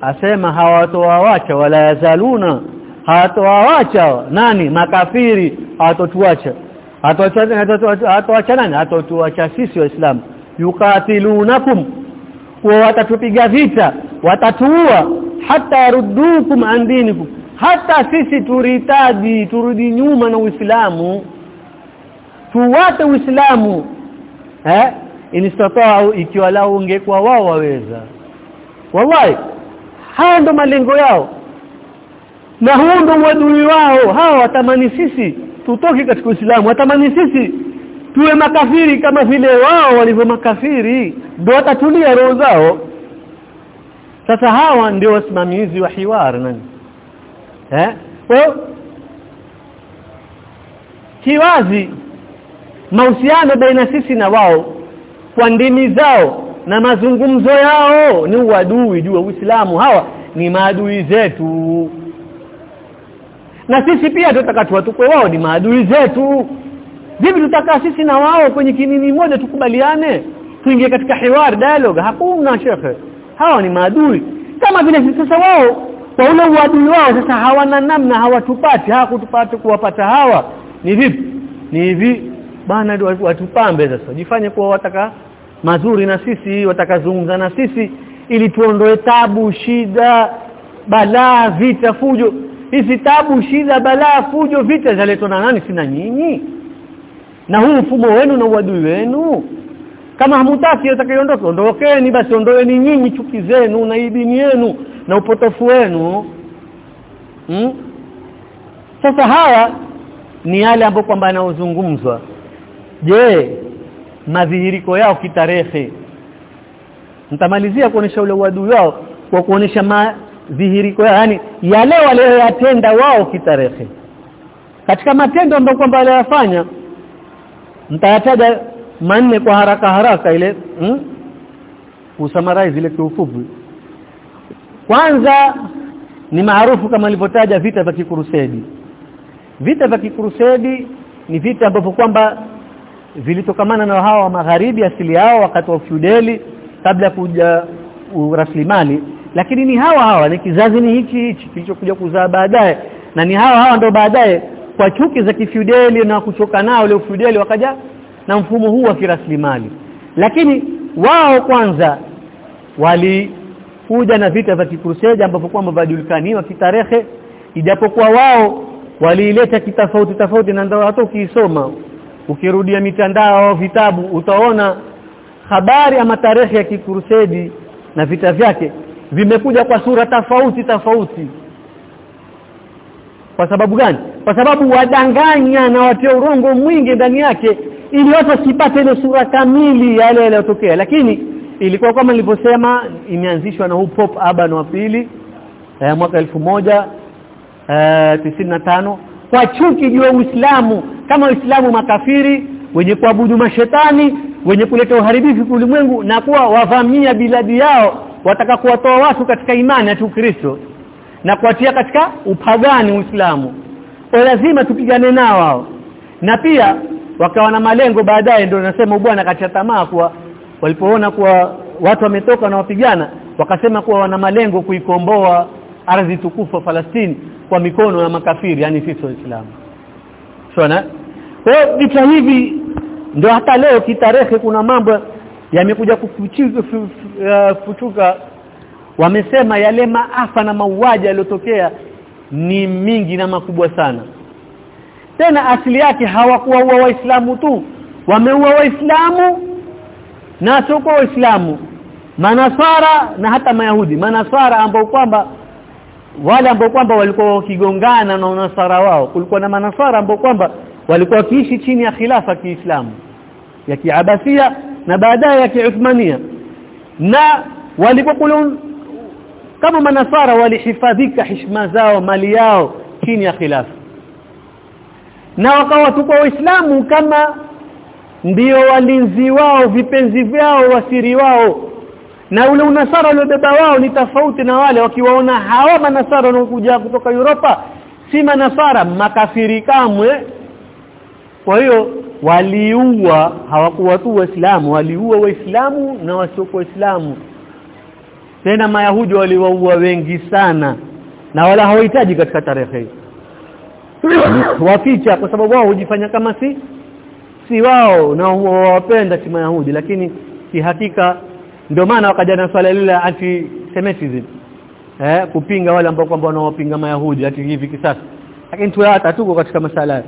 A: Asema hawatoawacha wala yazaluna hawatowawacha nani? Makafiri hawatotuacha. Hawatoacha nani? Hawatotuacha sisi waislamu. Yuqatilunakum wa watatupiga vita watatuua hata yaruddukum an dinikum hata sisi turitaji turudi nyuma na Uislamu. Tuwate Uislamu. Eh? Inistatau ikiwa lao ungekuwa wao waweza. Wallahi haya ndo malengo yao. Na huo ndo wadui wao. Hawa watamani sisi tutoke katika Uislamu. Watamani sisi tuwe makafiri kama vile wao walivyo makafiri. Ndio watatulia roho zao. Sasa hawa ndio wasimamizi wa hiwar nani eh? Kwa kiwazi mahusiano baina sisi na wao kwa ndimi zao na mazungumzo yao ni uadui juu ya Uislamu. Hawa ni maadui zetu. Na sisi pia tutataka tuwatukwe wao ni maadui zetu. Vipi tutakaa sisi na wao kwenye kinini moja tukubaliane? Tuingie katika hiwar dialogue. Hakuna shekhe. Hawa ni maadui. Kama vile sisi sasa wao kwa ule uadui wao sasa hawana namna hawatupati. Hawakutupata kuwapata hawa ni vipi? Ni hivi bana watupambe sasa. Jifanye kuwa wataka mazuri na sisi watakazungumza na sisi ili tuondoe tabu shida balaa vita fujo. Hizi tabu shida balaa fujo vita zaletwa na nani? Sina nyinyi? Na huu mfumo wenu na uadui wenu kama hamutaki atakayeondoka ondokeni basi ondoeni nyinyi chuki zenu na idini yenu na upotofu wenu. Hmm? sasa haya ni yale ambayo kwamba yanaozungumzwa. Je madhihiriko yao kitarehe? Nitamalizia kuonesha ule uadui wao kwa kuonesha madhihiriko yao yani yale walioyatenda wao kitarehe. Katika matendo ambayo kwamba waliyafanya mtayataja manne kwa haraka haraka ile hmm? usamarize ile kiufupi kwanza ni maarufu kama nilivyotaja vita vya kikurusedi vita vya kikurusedi ni vita ambavyo kwamba vilitokamana na hawa magharibi asili yao wakati wa feudali kabla kuja uraslimali. Lakini ni hawa hawa ni kizazi ni hichi hichi kilichokuja kuzaa baadaye. Na ni hawa hawa ndio baadaye kwa chuki za kifeudali na kuchoka nao ile ufudeli wakaja na mfumo huu wa kiraslimali. Lakini wao kwanza walikuja na vita vya kikrusade ambapo kwamba vajulikaniwa kitarehe ijapokuwa wao waliileta kitofauti tofauti na ndio hata ukiisoma ukirudia mitandao vitabu utaona habari ama tarehe ya kikrusedi na vita vyake vimekuja kwa sura tofauti tofauti kwa sababu gani? Kwa sababu wadanganya na watia urongo mwingi ndani yake ili watu wasipate ile sura kamili yale yaliyotokea. Lakini ilikuwa kama nilivyosema imeanzishwa na Pop Urban wa pili eh, mwaka elfu moja eh, tano kwa chuki juu ya Uislamu kama Uislamu makafiri wenye kuabudu mashetani wenye kuleta uharibifu ulimwengu na kuwa wavamia biladi yao wataka kuwatoa watu katika imani ya Kristo na kuatia katika upagani Uislamu. Lazima tupigane nao na pia wakawa na malengo baadaye ndio nasema bwana kacha tamaa kwa walipoona kuwa watu wametoka na wapigana wakasema kuwa wana malengo kuikomboa ardhi tukufu Falastini kwa mikono ya makafiri yani sisi waislamu sawa kwa vita hivi ndio hata leo kitarehe kuna mambo yamekuja kufuchuka wamesema yale maafa na mauaji yaliyotokea ni mingi na makubwa sana tena asili yake hawakuwaua waislamu tu. Wameua waislamu na sio waislamu. Manasara na hata mayahudi. Manasara ambao kwamba wale ambao kwamba walikuwa wakigongana na unasara wao. Kulikuwa na manasara ambao kwamba walikuwa wakiishi chini ya khilafa kiislamu. Ya kiabasia na baadaye ya kiuthmania. Na walipokuwa kama manasara walihifadhika heshima zao mali yao chini ya khilafa na wakawa tu kwa waislamu kama ndio walinzi wao vipenzi vyao wasiri wao. Na ule unasara waliobeba wao ni tofauti na wale wakiwaona hawa manasara wanaokuja kutoka Europa si manasara makafiri kamwe. Kwa hiyo waliua hawakuwa tu waislamu waliua waislamu na wasiokuwa waislamu. Tena mayahudi waliwaua wengi sana na wala hawahitaji katika tarehe hii waficha kwa sababu wao hujifanya kama si si wao na wawapenda si mayahudi lakini kihakika ndio maana wakaja na swala lile anti semitism eh kupinga wale ambao kwamba wanaopinga mayahudi ati hivi kisasa. Lakini tu hata tuko katika masala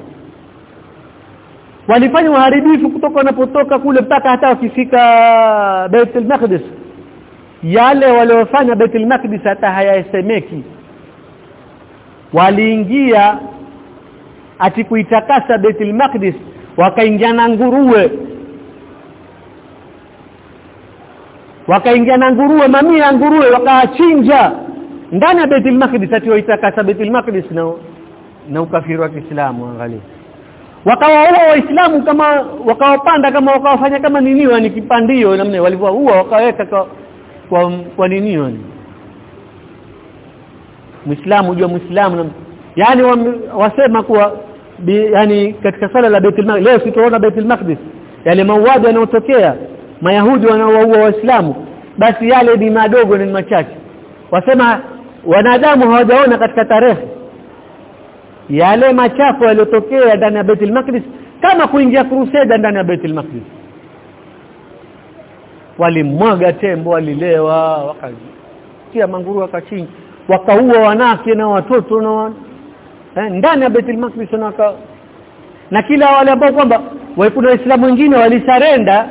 A: walifanya uharibifu kutoka wanapotoka kule mpaka hata wakifika Baitul Maqdis. Yale waliofanya Baitul Maqdis hata hayasemeki. Waliingia ati kuitakasa Baitul Maqdis wakaingia na nguruwe. Wakaingia na nguruwe mamia nguruwe wakaachinja. Ndani ya Baitul Maqdis ati waitakasa Baitul Maqdis na na ukafiri wa Kiislamu angalia wakawaua waislamu kama wakawapanda kama wakawafanya kama nini ni kipandio namna walivyoua wakaweka kwa kwa, kwa nini ni Muislamu jua Muislamu yani wasema kuwa yani katika sala la Baitul Maqdis. Leo sitaona Baitul Maqdis. Yale mauaji yanayotokea mayahudi wanaowaua waislamu basi yale ni madogo ni machache. Wasema wanadamu hawajaona katika tarehe. Yale machafu yaliyotokea ndani ya Baitul Maqdis kama kuingia crusade ndani ya Baitul Maqdis. Walimwaga tembo walilewa wakatia manguru wakachinja wakaua wanawake na watoto na wan... eh, ndani ya Baitul Maqdis na kila wale ambao kwamba kuna waislamu wengine walisarenda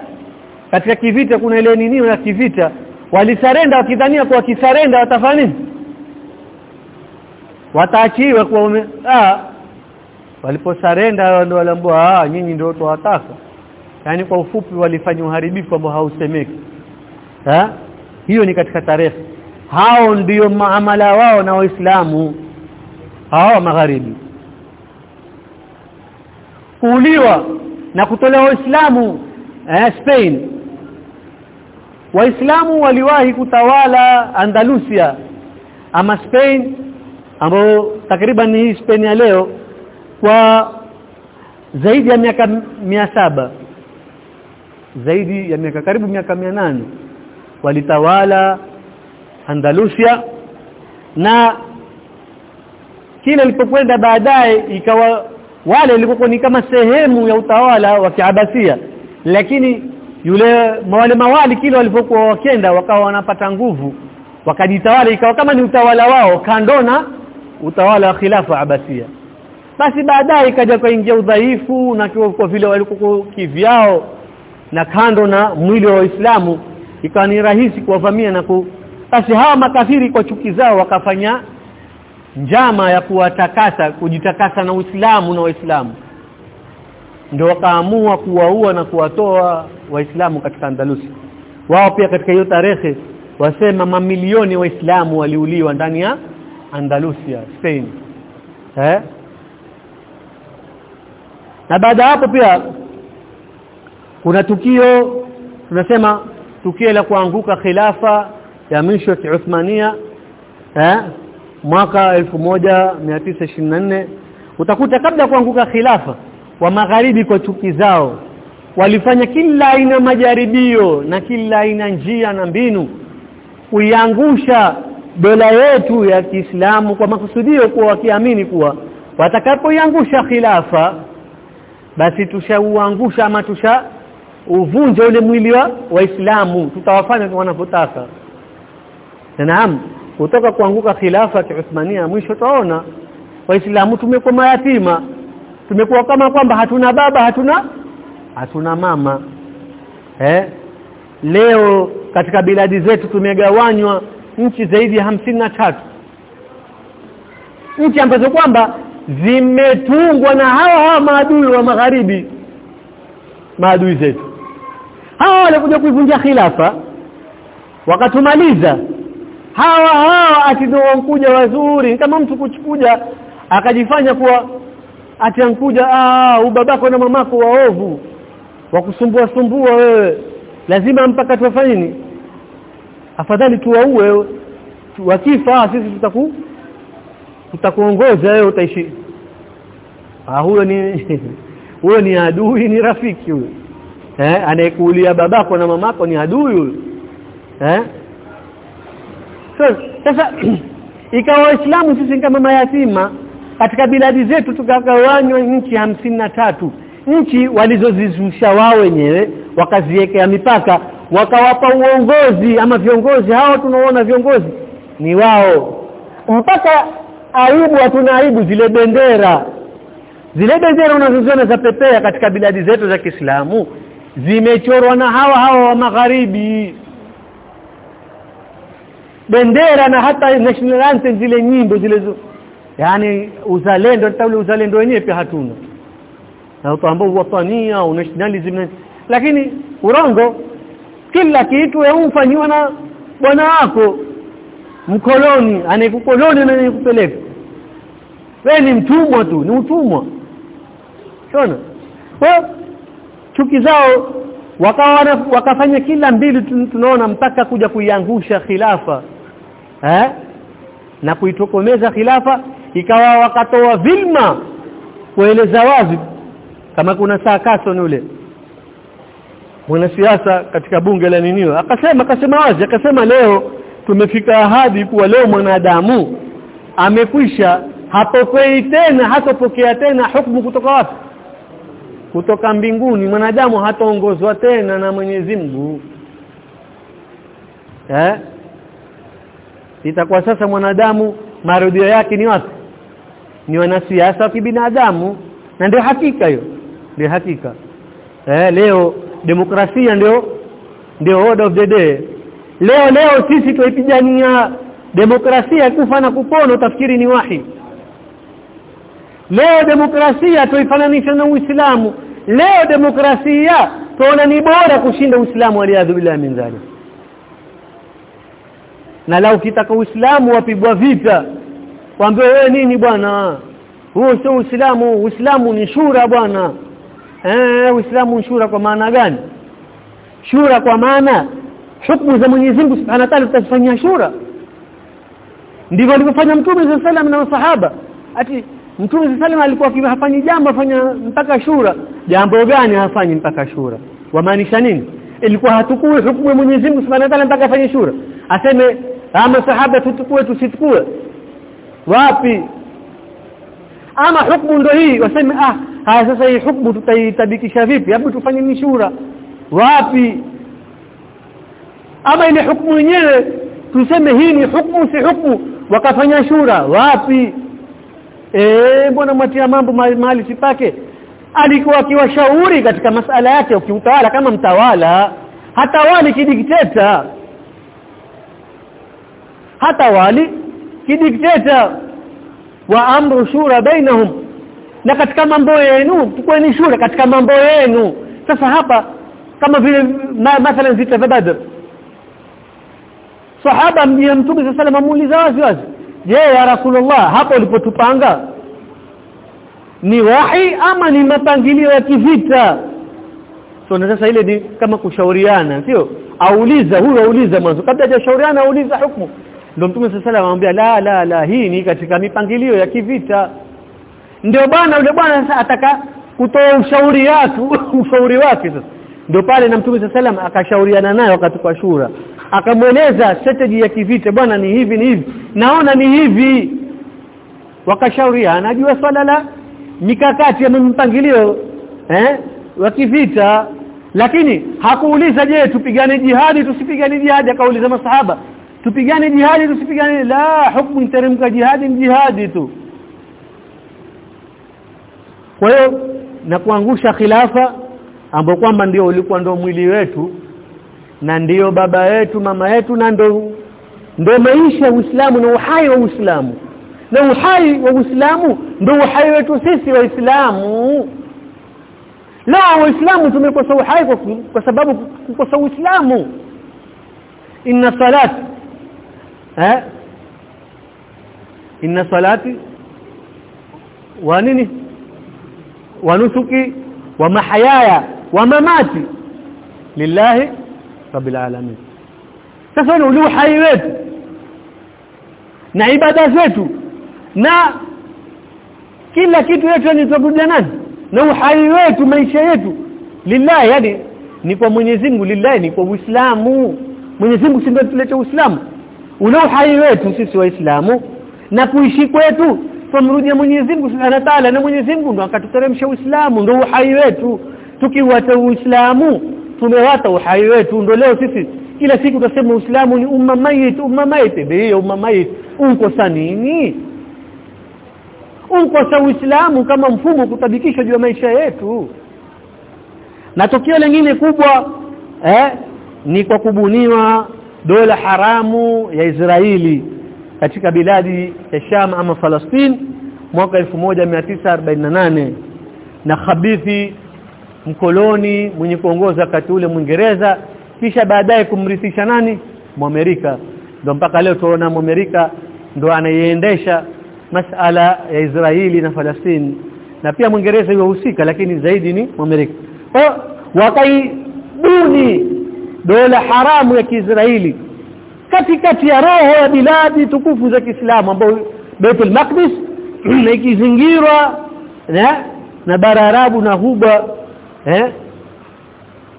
A: katika kivita kuna ile nini ya kivita. Walisarenda wakidhania kwa kisarenda watafanya nini? Wataachiwa kwa ume, ah waliposarenda ndio waliambiwa ah nyinyi ndio tuwataka yani kwa ufupi walifanya uharibifu ambao hausemeki. Ha? hiyo ni katika tarehe. Hao ndiyo maamala wao na waislamu hao magharibi. Kuuliwa na kutolewa waislamu eh, Spain. Waislamu waliwahi kutawala Andalusia ama Spain ambao takriban hii Spain ya leo kwa zaidi ya miaka mia saba. Zaidi ya miaka karibu miaka mia nane walitawala Andalusia na kile ilipokwenda baadaye ikawa wale walikuwa ni kama sehemu ya utawala wa Kiabasia. Lakini yule wale mawali kile walipokuwa wakenda wakawa wanapata nguvu wakajitawala ikawa kama ni utawala wao kandona utawala wa khilafa Abasia. Basi baadaye ikaja kuingia udhaifu na kwa vile walikuwa kivyao na kando na mwili wa Uislamu ikawa ni rahisi kuwavamia na ku basi hawa makafiri kwa chuki zao wakafanya njama ya kuwatakasa kujitakasa na Uislamu na Waislamu. Ndio wakaamua kuwaua na kuwatoa waislamu katika Andalusi. Wao pia katika hiyo tarehe wasema mamilioni waislamu waliuliwa ndani ya Andalusia Spain. Eh? Na baada hapo pia kuna tukio tunasema tukio la kuanguka khilafa ya ya Uthmania eh mwaka 1924 utakuta kabla kuanguka khilafa wa magharibi kwa chuki zao walifanya kila aina majaribio na kila aina njia na mbinu kuiangusha dola yetu ya Kiislamu kwa makusudio kuwa wakiamini kuwa watakapoiangusha khilafa basi tushauangusha ama tusha uvunja ule mwili wa waislamu tutawafanya wanavyotaka naam kutoka kuanguka khilafa ya Uthmania mwisho taona waislamu tumekuwa mayatima tumekuwa kama kwamba hatuna baba hatuna hatuna mama. Eh? Leo katika biladi zetu tumegawanywa nchi zaidi ya hamsini na tatu. Nchi ambazo kwamba zimetungwa na hawa hawa maadui wa magharibi. Maadui zetu. Hawa walikuja kuivunja khilafa wakatumaliza hawa hawa atidokuja wazuri. Kama mtu kuchukuja akajifanya kuwa ati ankuja ah ubabako na mamako waovu wakusumbua sumbua wewe. Lazima mpaka tufanye nini? Afadhali tuwaue wakifa sisi tutaku tutakuongoza wewe utaishi. Ah huyo ni huyo ni adui ni rafiki huyo. Eh anayekuulia babako na mamako ni adui huyo. Eh so, sasa ikawa waislamu sisi kama mayatima katika biladi zetu tukagawanywa nchi hamsini na tatu. Nchi walizozizusha wao wenyewe wakaziwekea mipaka wakawapa uongozi ama viongozi hao tunaoona viongozi ni wao. Mpaka aibu hatuna aibu zile bendera. Zile bendera unazoziona za pepea katika biladi zetu za Kiislamu zimechorwa na hawa hawa wa magharibi bendera na hata national anthem zile nyimbo zile yani uzalendo hata ule uzalendo wenyewe pia hatuna. Na utaambao watania nationalism lakini urongo kila kitu yaumfanywa na bwana wako mkoloni anayekukoloni na anayekupeleka. Wewe ni mtumwa tu ni utumwa. Shona kwa chuki zao wakawa wakafanya kila mbili tunaona mpaka kuja kuiangusha khilafa eh na kuitokomeza khilafa ikawa wakatoa vilma kueleza wazi kama kuna saa kaso ule. Mwanasiasa katika bunge la ninio akasema akasema wazi akasema leo tumefika ahadi kuwa leo mwanadamu amekwisha hapokei tena hatopokea tena hukumu kutoka wapi? Kutoka mbinguni. Mwanadamu hataongozwa tena na Mwenyezi Mungu. Eh itakuwa sasa mwanadamu marudio yake ni wapi? Ni wanasiasa wa kibinadamu. Na ndio hakika hiyo ndio hakika. Eh leo demokrasia ndio ndio order of the day. Leo leo sisi tuipigania demokrasia kufa na kupona utafikiri ni wahi. Leo demokrasia tuifananisha na Uislamu. Leo demokrasia tuona ni bora kushinda Uislamu aliadhu min zalik na lao kitaka Uislamu wapigwa vita. Kwambie wewe nini bwana? Huo sio Uislamu. Uislamu ni shura bwana. Eh Uislamu ni shura kwa maana gani? Shura kwa maana hukumu za Mwenyezi Mungu Subhanahu wa Ta'ala tutafanyia shura. Ndivyo alivyofanya Mtume sallallahu na masahaba. Ati Mtume sallallahu alikuwa hafanyi jambo afanya mpaka shura. Jambo gani hafanyi mpaka shura? Wamaanisha nini? Ilikuwa hatukui hukumu ya Mwenyezi Mungu Subhanahu wa Ta'ala mpaka afanye shura. Aseme ama sahaba tutukue tusitukue. Wapi? Ama hukumu ndio hii waseme ah haya sasa hii hukumu tutaitabikisha vipi? Hebu tufanye mishura. Wapi? Ama ile hukumu yenyewe tuseme hii ni hukumu si hukumu wakafanya shura. Wapi? Eh mbona mwatia mambo mahali sipake? Alikuwa akiwashauri katika masala yake ukiutawala kama mtawala hata wali kidikteta hata wali kidikteta wa amru shura bainahum. Na katika mambo yenu tukweni shura katika mambo yenu. Sasa hapa kama vile ma, mathalan vita vya badr. Sahaba mjie mtume sallallahu alayhi wasallam wazi wazi je ya rasulullah hapo ulipotupanga? Ni wahi ama ni mapangilio ya kivita? So na sasa ile ni kama kushauriana sio? Auliza huyo auliza mwanzo. Kabla hajashauriana auliza hukumu ndio mtume sasa anamwambia la la la hii ni katika mipangilio ya kivita. Ndio bwana yule bwana sasa ataka kutoa ushauri yatu ushauri wake sasa. Ndio pale na mtume alayhi akashauriana naye wakati kwa shura. Akamweleza strategy ya kivita bwana ni hivi ni hivi. Naona ni hivi. Wakashauriana ajua swala la mikakati ya mpangilio eh wa kivita. Lakini hakuuliza je tupigane jihadi tusipigane jihadi? Akauliza masahaba tupigane jihadi tusipigane. La hukumu iteremka jihadi jihadi tu. Kwa hiyo na kuangusha khilafa ambao kwamba ndio ulikuwa ndio mwili wetu na ndiyo baba yetu mama yetu na ndo ndo maisha Uislamu na uhai wa Uislamu. Na uhai wa Uislamu ndo uhai wetu sisi waislamu. La waislamu tumekosa uhai kwa, kwa sababu kukosa Uislamu. Inna salati eh inna salati wa nini? Wa nusuki wa mahayaya wa mamati lillahi rabbil alamin. Sasa ni uhai wetu na ibada zetu na kila kitu yetu ni tuabudia nani na uhai wetu maisha yetu lillahi yani ni kwa Mwenyezi Mungu lillahi ni kwa Uislamu. Mwenyezi Mungu si ndiye Uislamu ule uhai wetu sisi waislamu na kuishi kwetu tumrudia Mwenyezi Mungu Subhanahu wa Ta'ala na Mwenyezi Mungu ndo akatuteremsha Uislamu ndo uhai wetu. Tukiwata Uislamu tumewata uhai wetu. Ndo leo sisi kila siku tunasema Uislamu ni umma mayit umma mayit. Hiyo umma mayit. Unkosa nini? Unkosa Uislamu kama mfumo kutabikisha juu ya maisha yetu. Na tukio lingine kubwa eh ni kwa kubuniwa dola haramu ya Israeli katika biladi ya Sham ama Palestine mwaka 1948 na Khabithi mkoloni mwenye kuongoza wakati ule Mwingereza kisha baadaye kumrithisha nani? Mwamerika ndio mpaka leo tunaona Mwamerika ndo anaiendesha masala ya Israeli na Palestine na pia Mwingereza yuhusika lakini zaidi ni Mwamerika wakaibuni dola haramu ya Kiisraeli. Katikati ya roho ya biladi tukufu za Kiislamu ambayo Baitul Maqdis ikizingirwa na na bara Arabu na Huba eh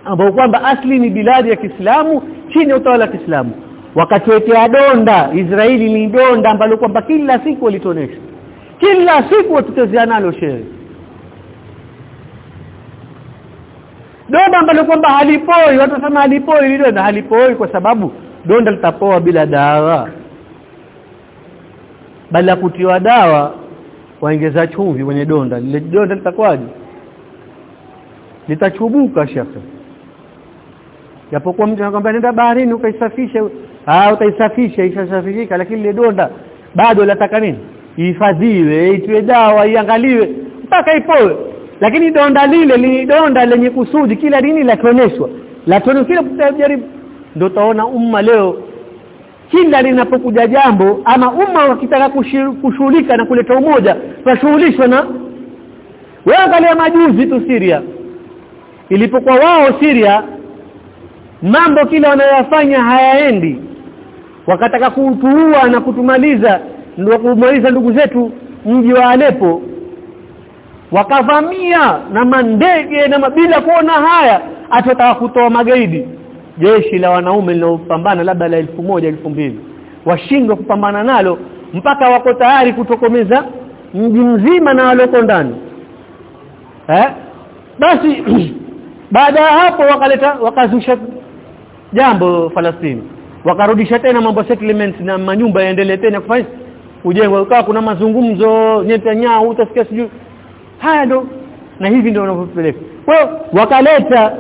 A: ambao kwamba asli ni biladi ya Kiislamu chini ya utawala wa Kiislamu. Wakatuwekea donda Israeli ni donda ambalo kwamba kila siku walitonesha kila siku watutezea nalo shehe donda ambalo kwamba halipoi watu wasema halipoi hilo na halipoi kwa sababu donda litapoa bila dawa. Bali kutiwa dawa waongeza chumvi kwenye donda. Lile donda litakwaje litachubuka shaka japokuwa mtu anakuambia nenda baharini ukaisafishe. Ah utaisafisha ishasafishika lakini lile donda bado lataka nini? Ihifadhiwe itiwe dawa iangaliwe mpaka ipoe lakini donda lile ni donda lenye kusudi kila dini latoneshwa la kila kujaribu. Ndio taona umma leo kila linapokuja jambo ama umma wakitaka kushughulika na kuleta umoja washughulishwa na wewe angalia majuzi tu Syria. Ilipokuwa wao Syria mambo kila wanayofanya hayaendi. Wakataka kutuua na kutumaliza ndio kumaliza ndugu zetu mji wa Aleppo wakavamia na mandege na bila kuona haya atataka kutoa magaidi. Jeshi la wanaume linalopambana labda la elfu moja elfu mbili washindwa kupambana nalo mpaka wako tayari kutokomeza mji mzima na walioko ndani. Eh? Basi baada ya hapo wakaleta wakazusha jambo Falastini. Wakarudisha tena mambo settlement na manyumba yaendelee tena kufanya. Ujengwa ukawa kuna mazungumzo Netanyahu utasikia sijui haya ndo na hivi ndio wanavyopeleka. Kwa hiyo wakaleta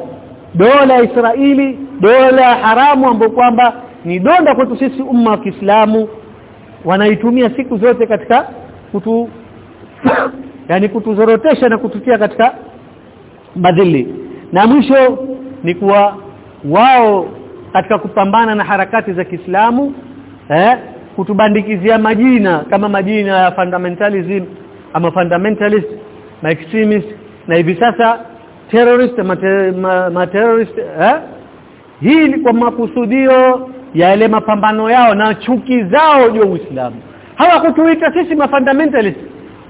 A: dola Israeli dola haramu ambapo kwamba ni donda kwetu sisi umma wa Kiislamu wanaitumia siku zote katika kutu yani kutuzorotesha na kututia katika madhili. Na mwisho ni kuwa wao katika kupambana na harakati za Kiislamu eh kutubandikizia majina kama majina ya fundamentalism ama fundamentalist na extremist na hivi sasa terrorist ma, ma, terrorist eh? Hii ni kwa makusudio ya yale mapambano yao na chuki zao juu Uislamu. Hawakutuita sisi ma fundamentalist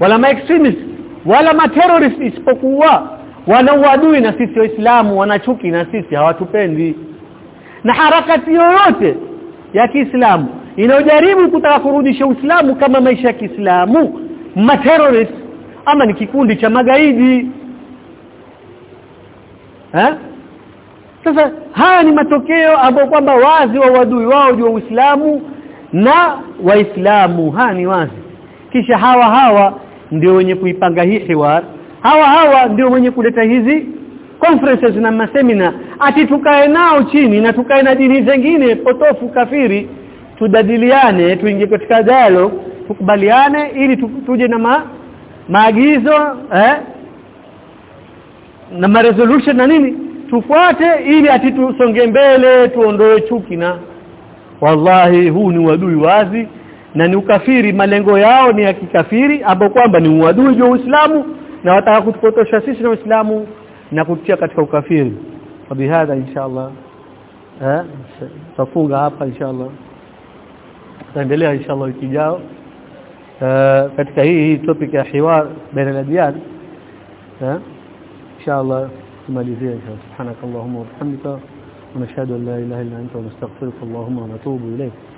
A: wala ma extremist wala ma terrorist isipokuwa wana uadui na sisi waislamu wana chuki na sisi hawatupendi. Na harakati yoyote ya Kiislamu inayojaribu kutaka kurudisha Uislamu kama maisha ya Kiislamu ma terrorist ama ni kikundi cha magaidi. Eh sasa haya ni matokeo ambayo kwamba wazi wa wadui wao juu Uislamu na waislamu. Haya ni wazi. Kisha hawa hawa ndio wenye kuipanga hii hiwar. Hawa hawa ndio wenye kuleta hizi conferences na masemina. Ati tukae nao chini na tukae na dini zingine potofu kafiri tudadiliane tuingie katika dialogue tukubaliane ili tuje na ma, maagizo eh? Na resolution na nini? Tufuate ili atitusonge mbele tuondoe chuki na wallahi huu ni uadui wazi na ni ukafiri. Malengo yao ni ya kikafiri ambao kwamba ni uadui juu Uislamu na wataka kutupotosha sisi na Uislamu na kutia katika ukafiri. Fabihadha inshallah. Eh? Tafunga hapa inshallah. Taendelea inshallah wiki ijayo eh katika hii hii topic ya hiwar baina al-adyan eh inshallah tumalizie inshallah subhanakallahumma wa bihamdika ونشهد ان لا اله الا انت ونستغفرك اللهم ونتوب اليك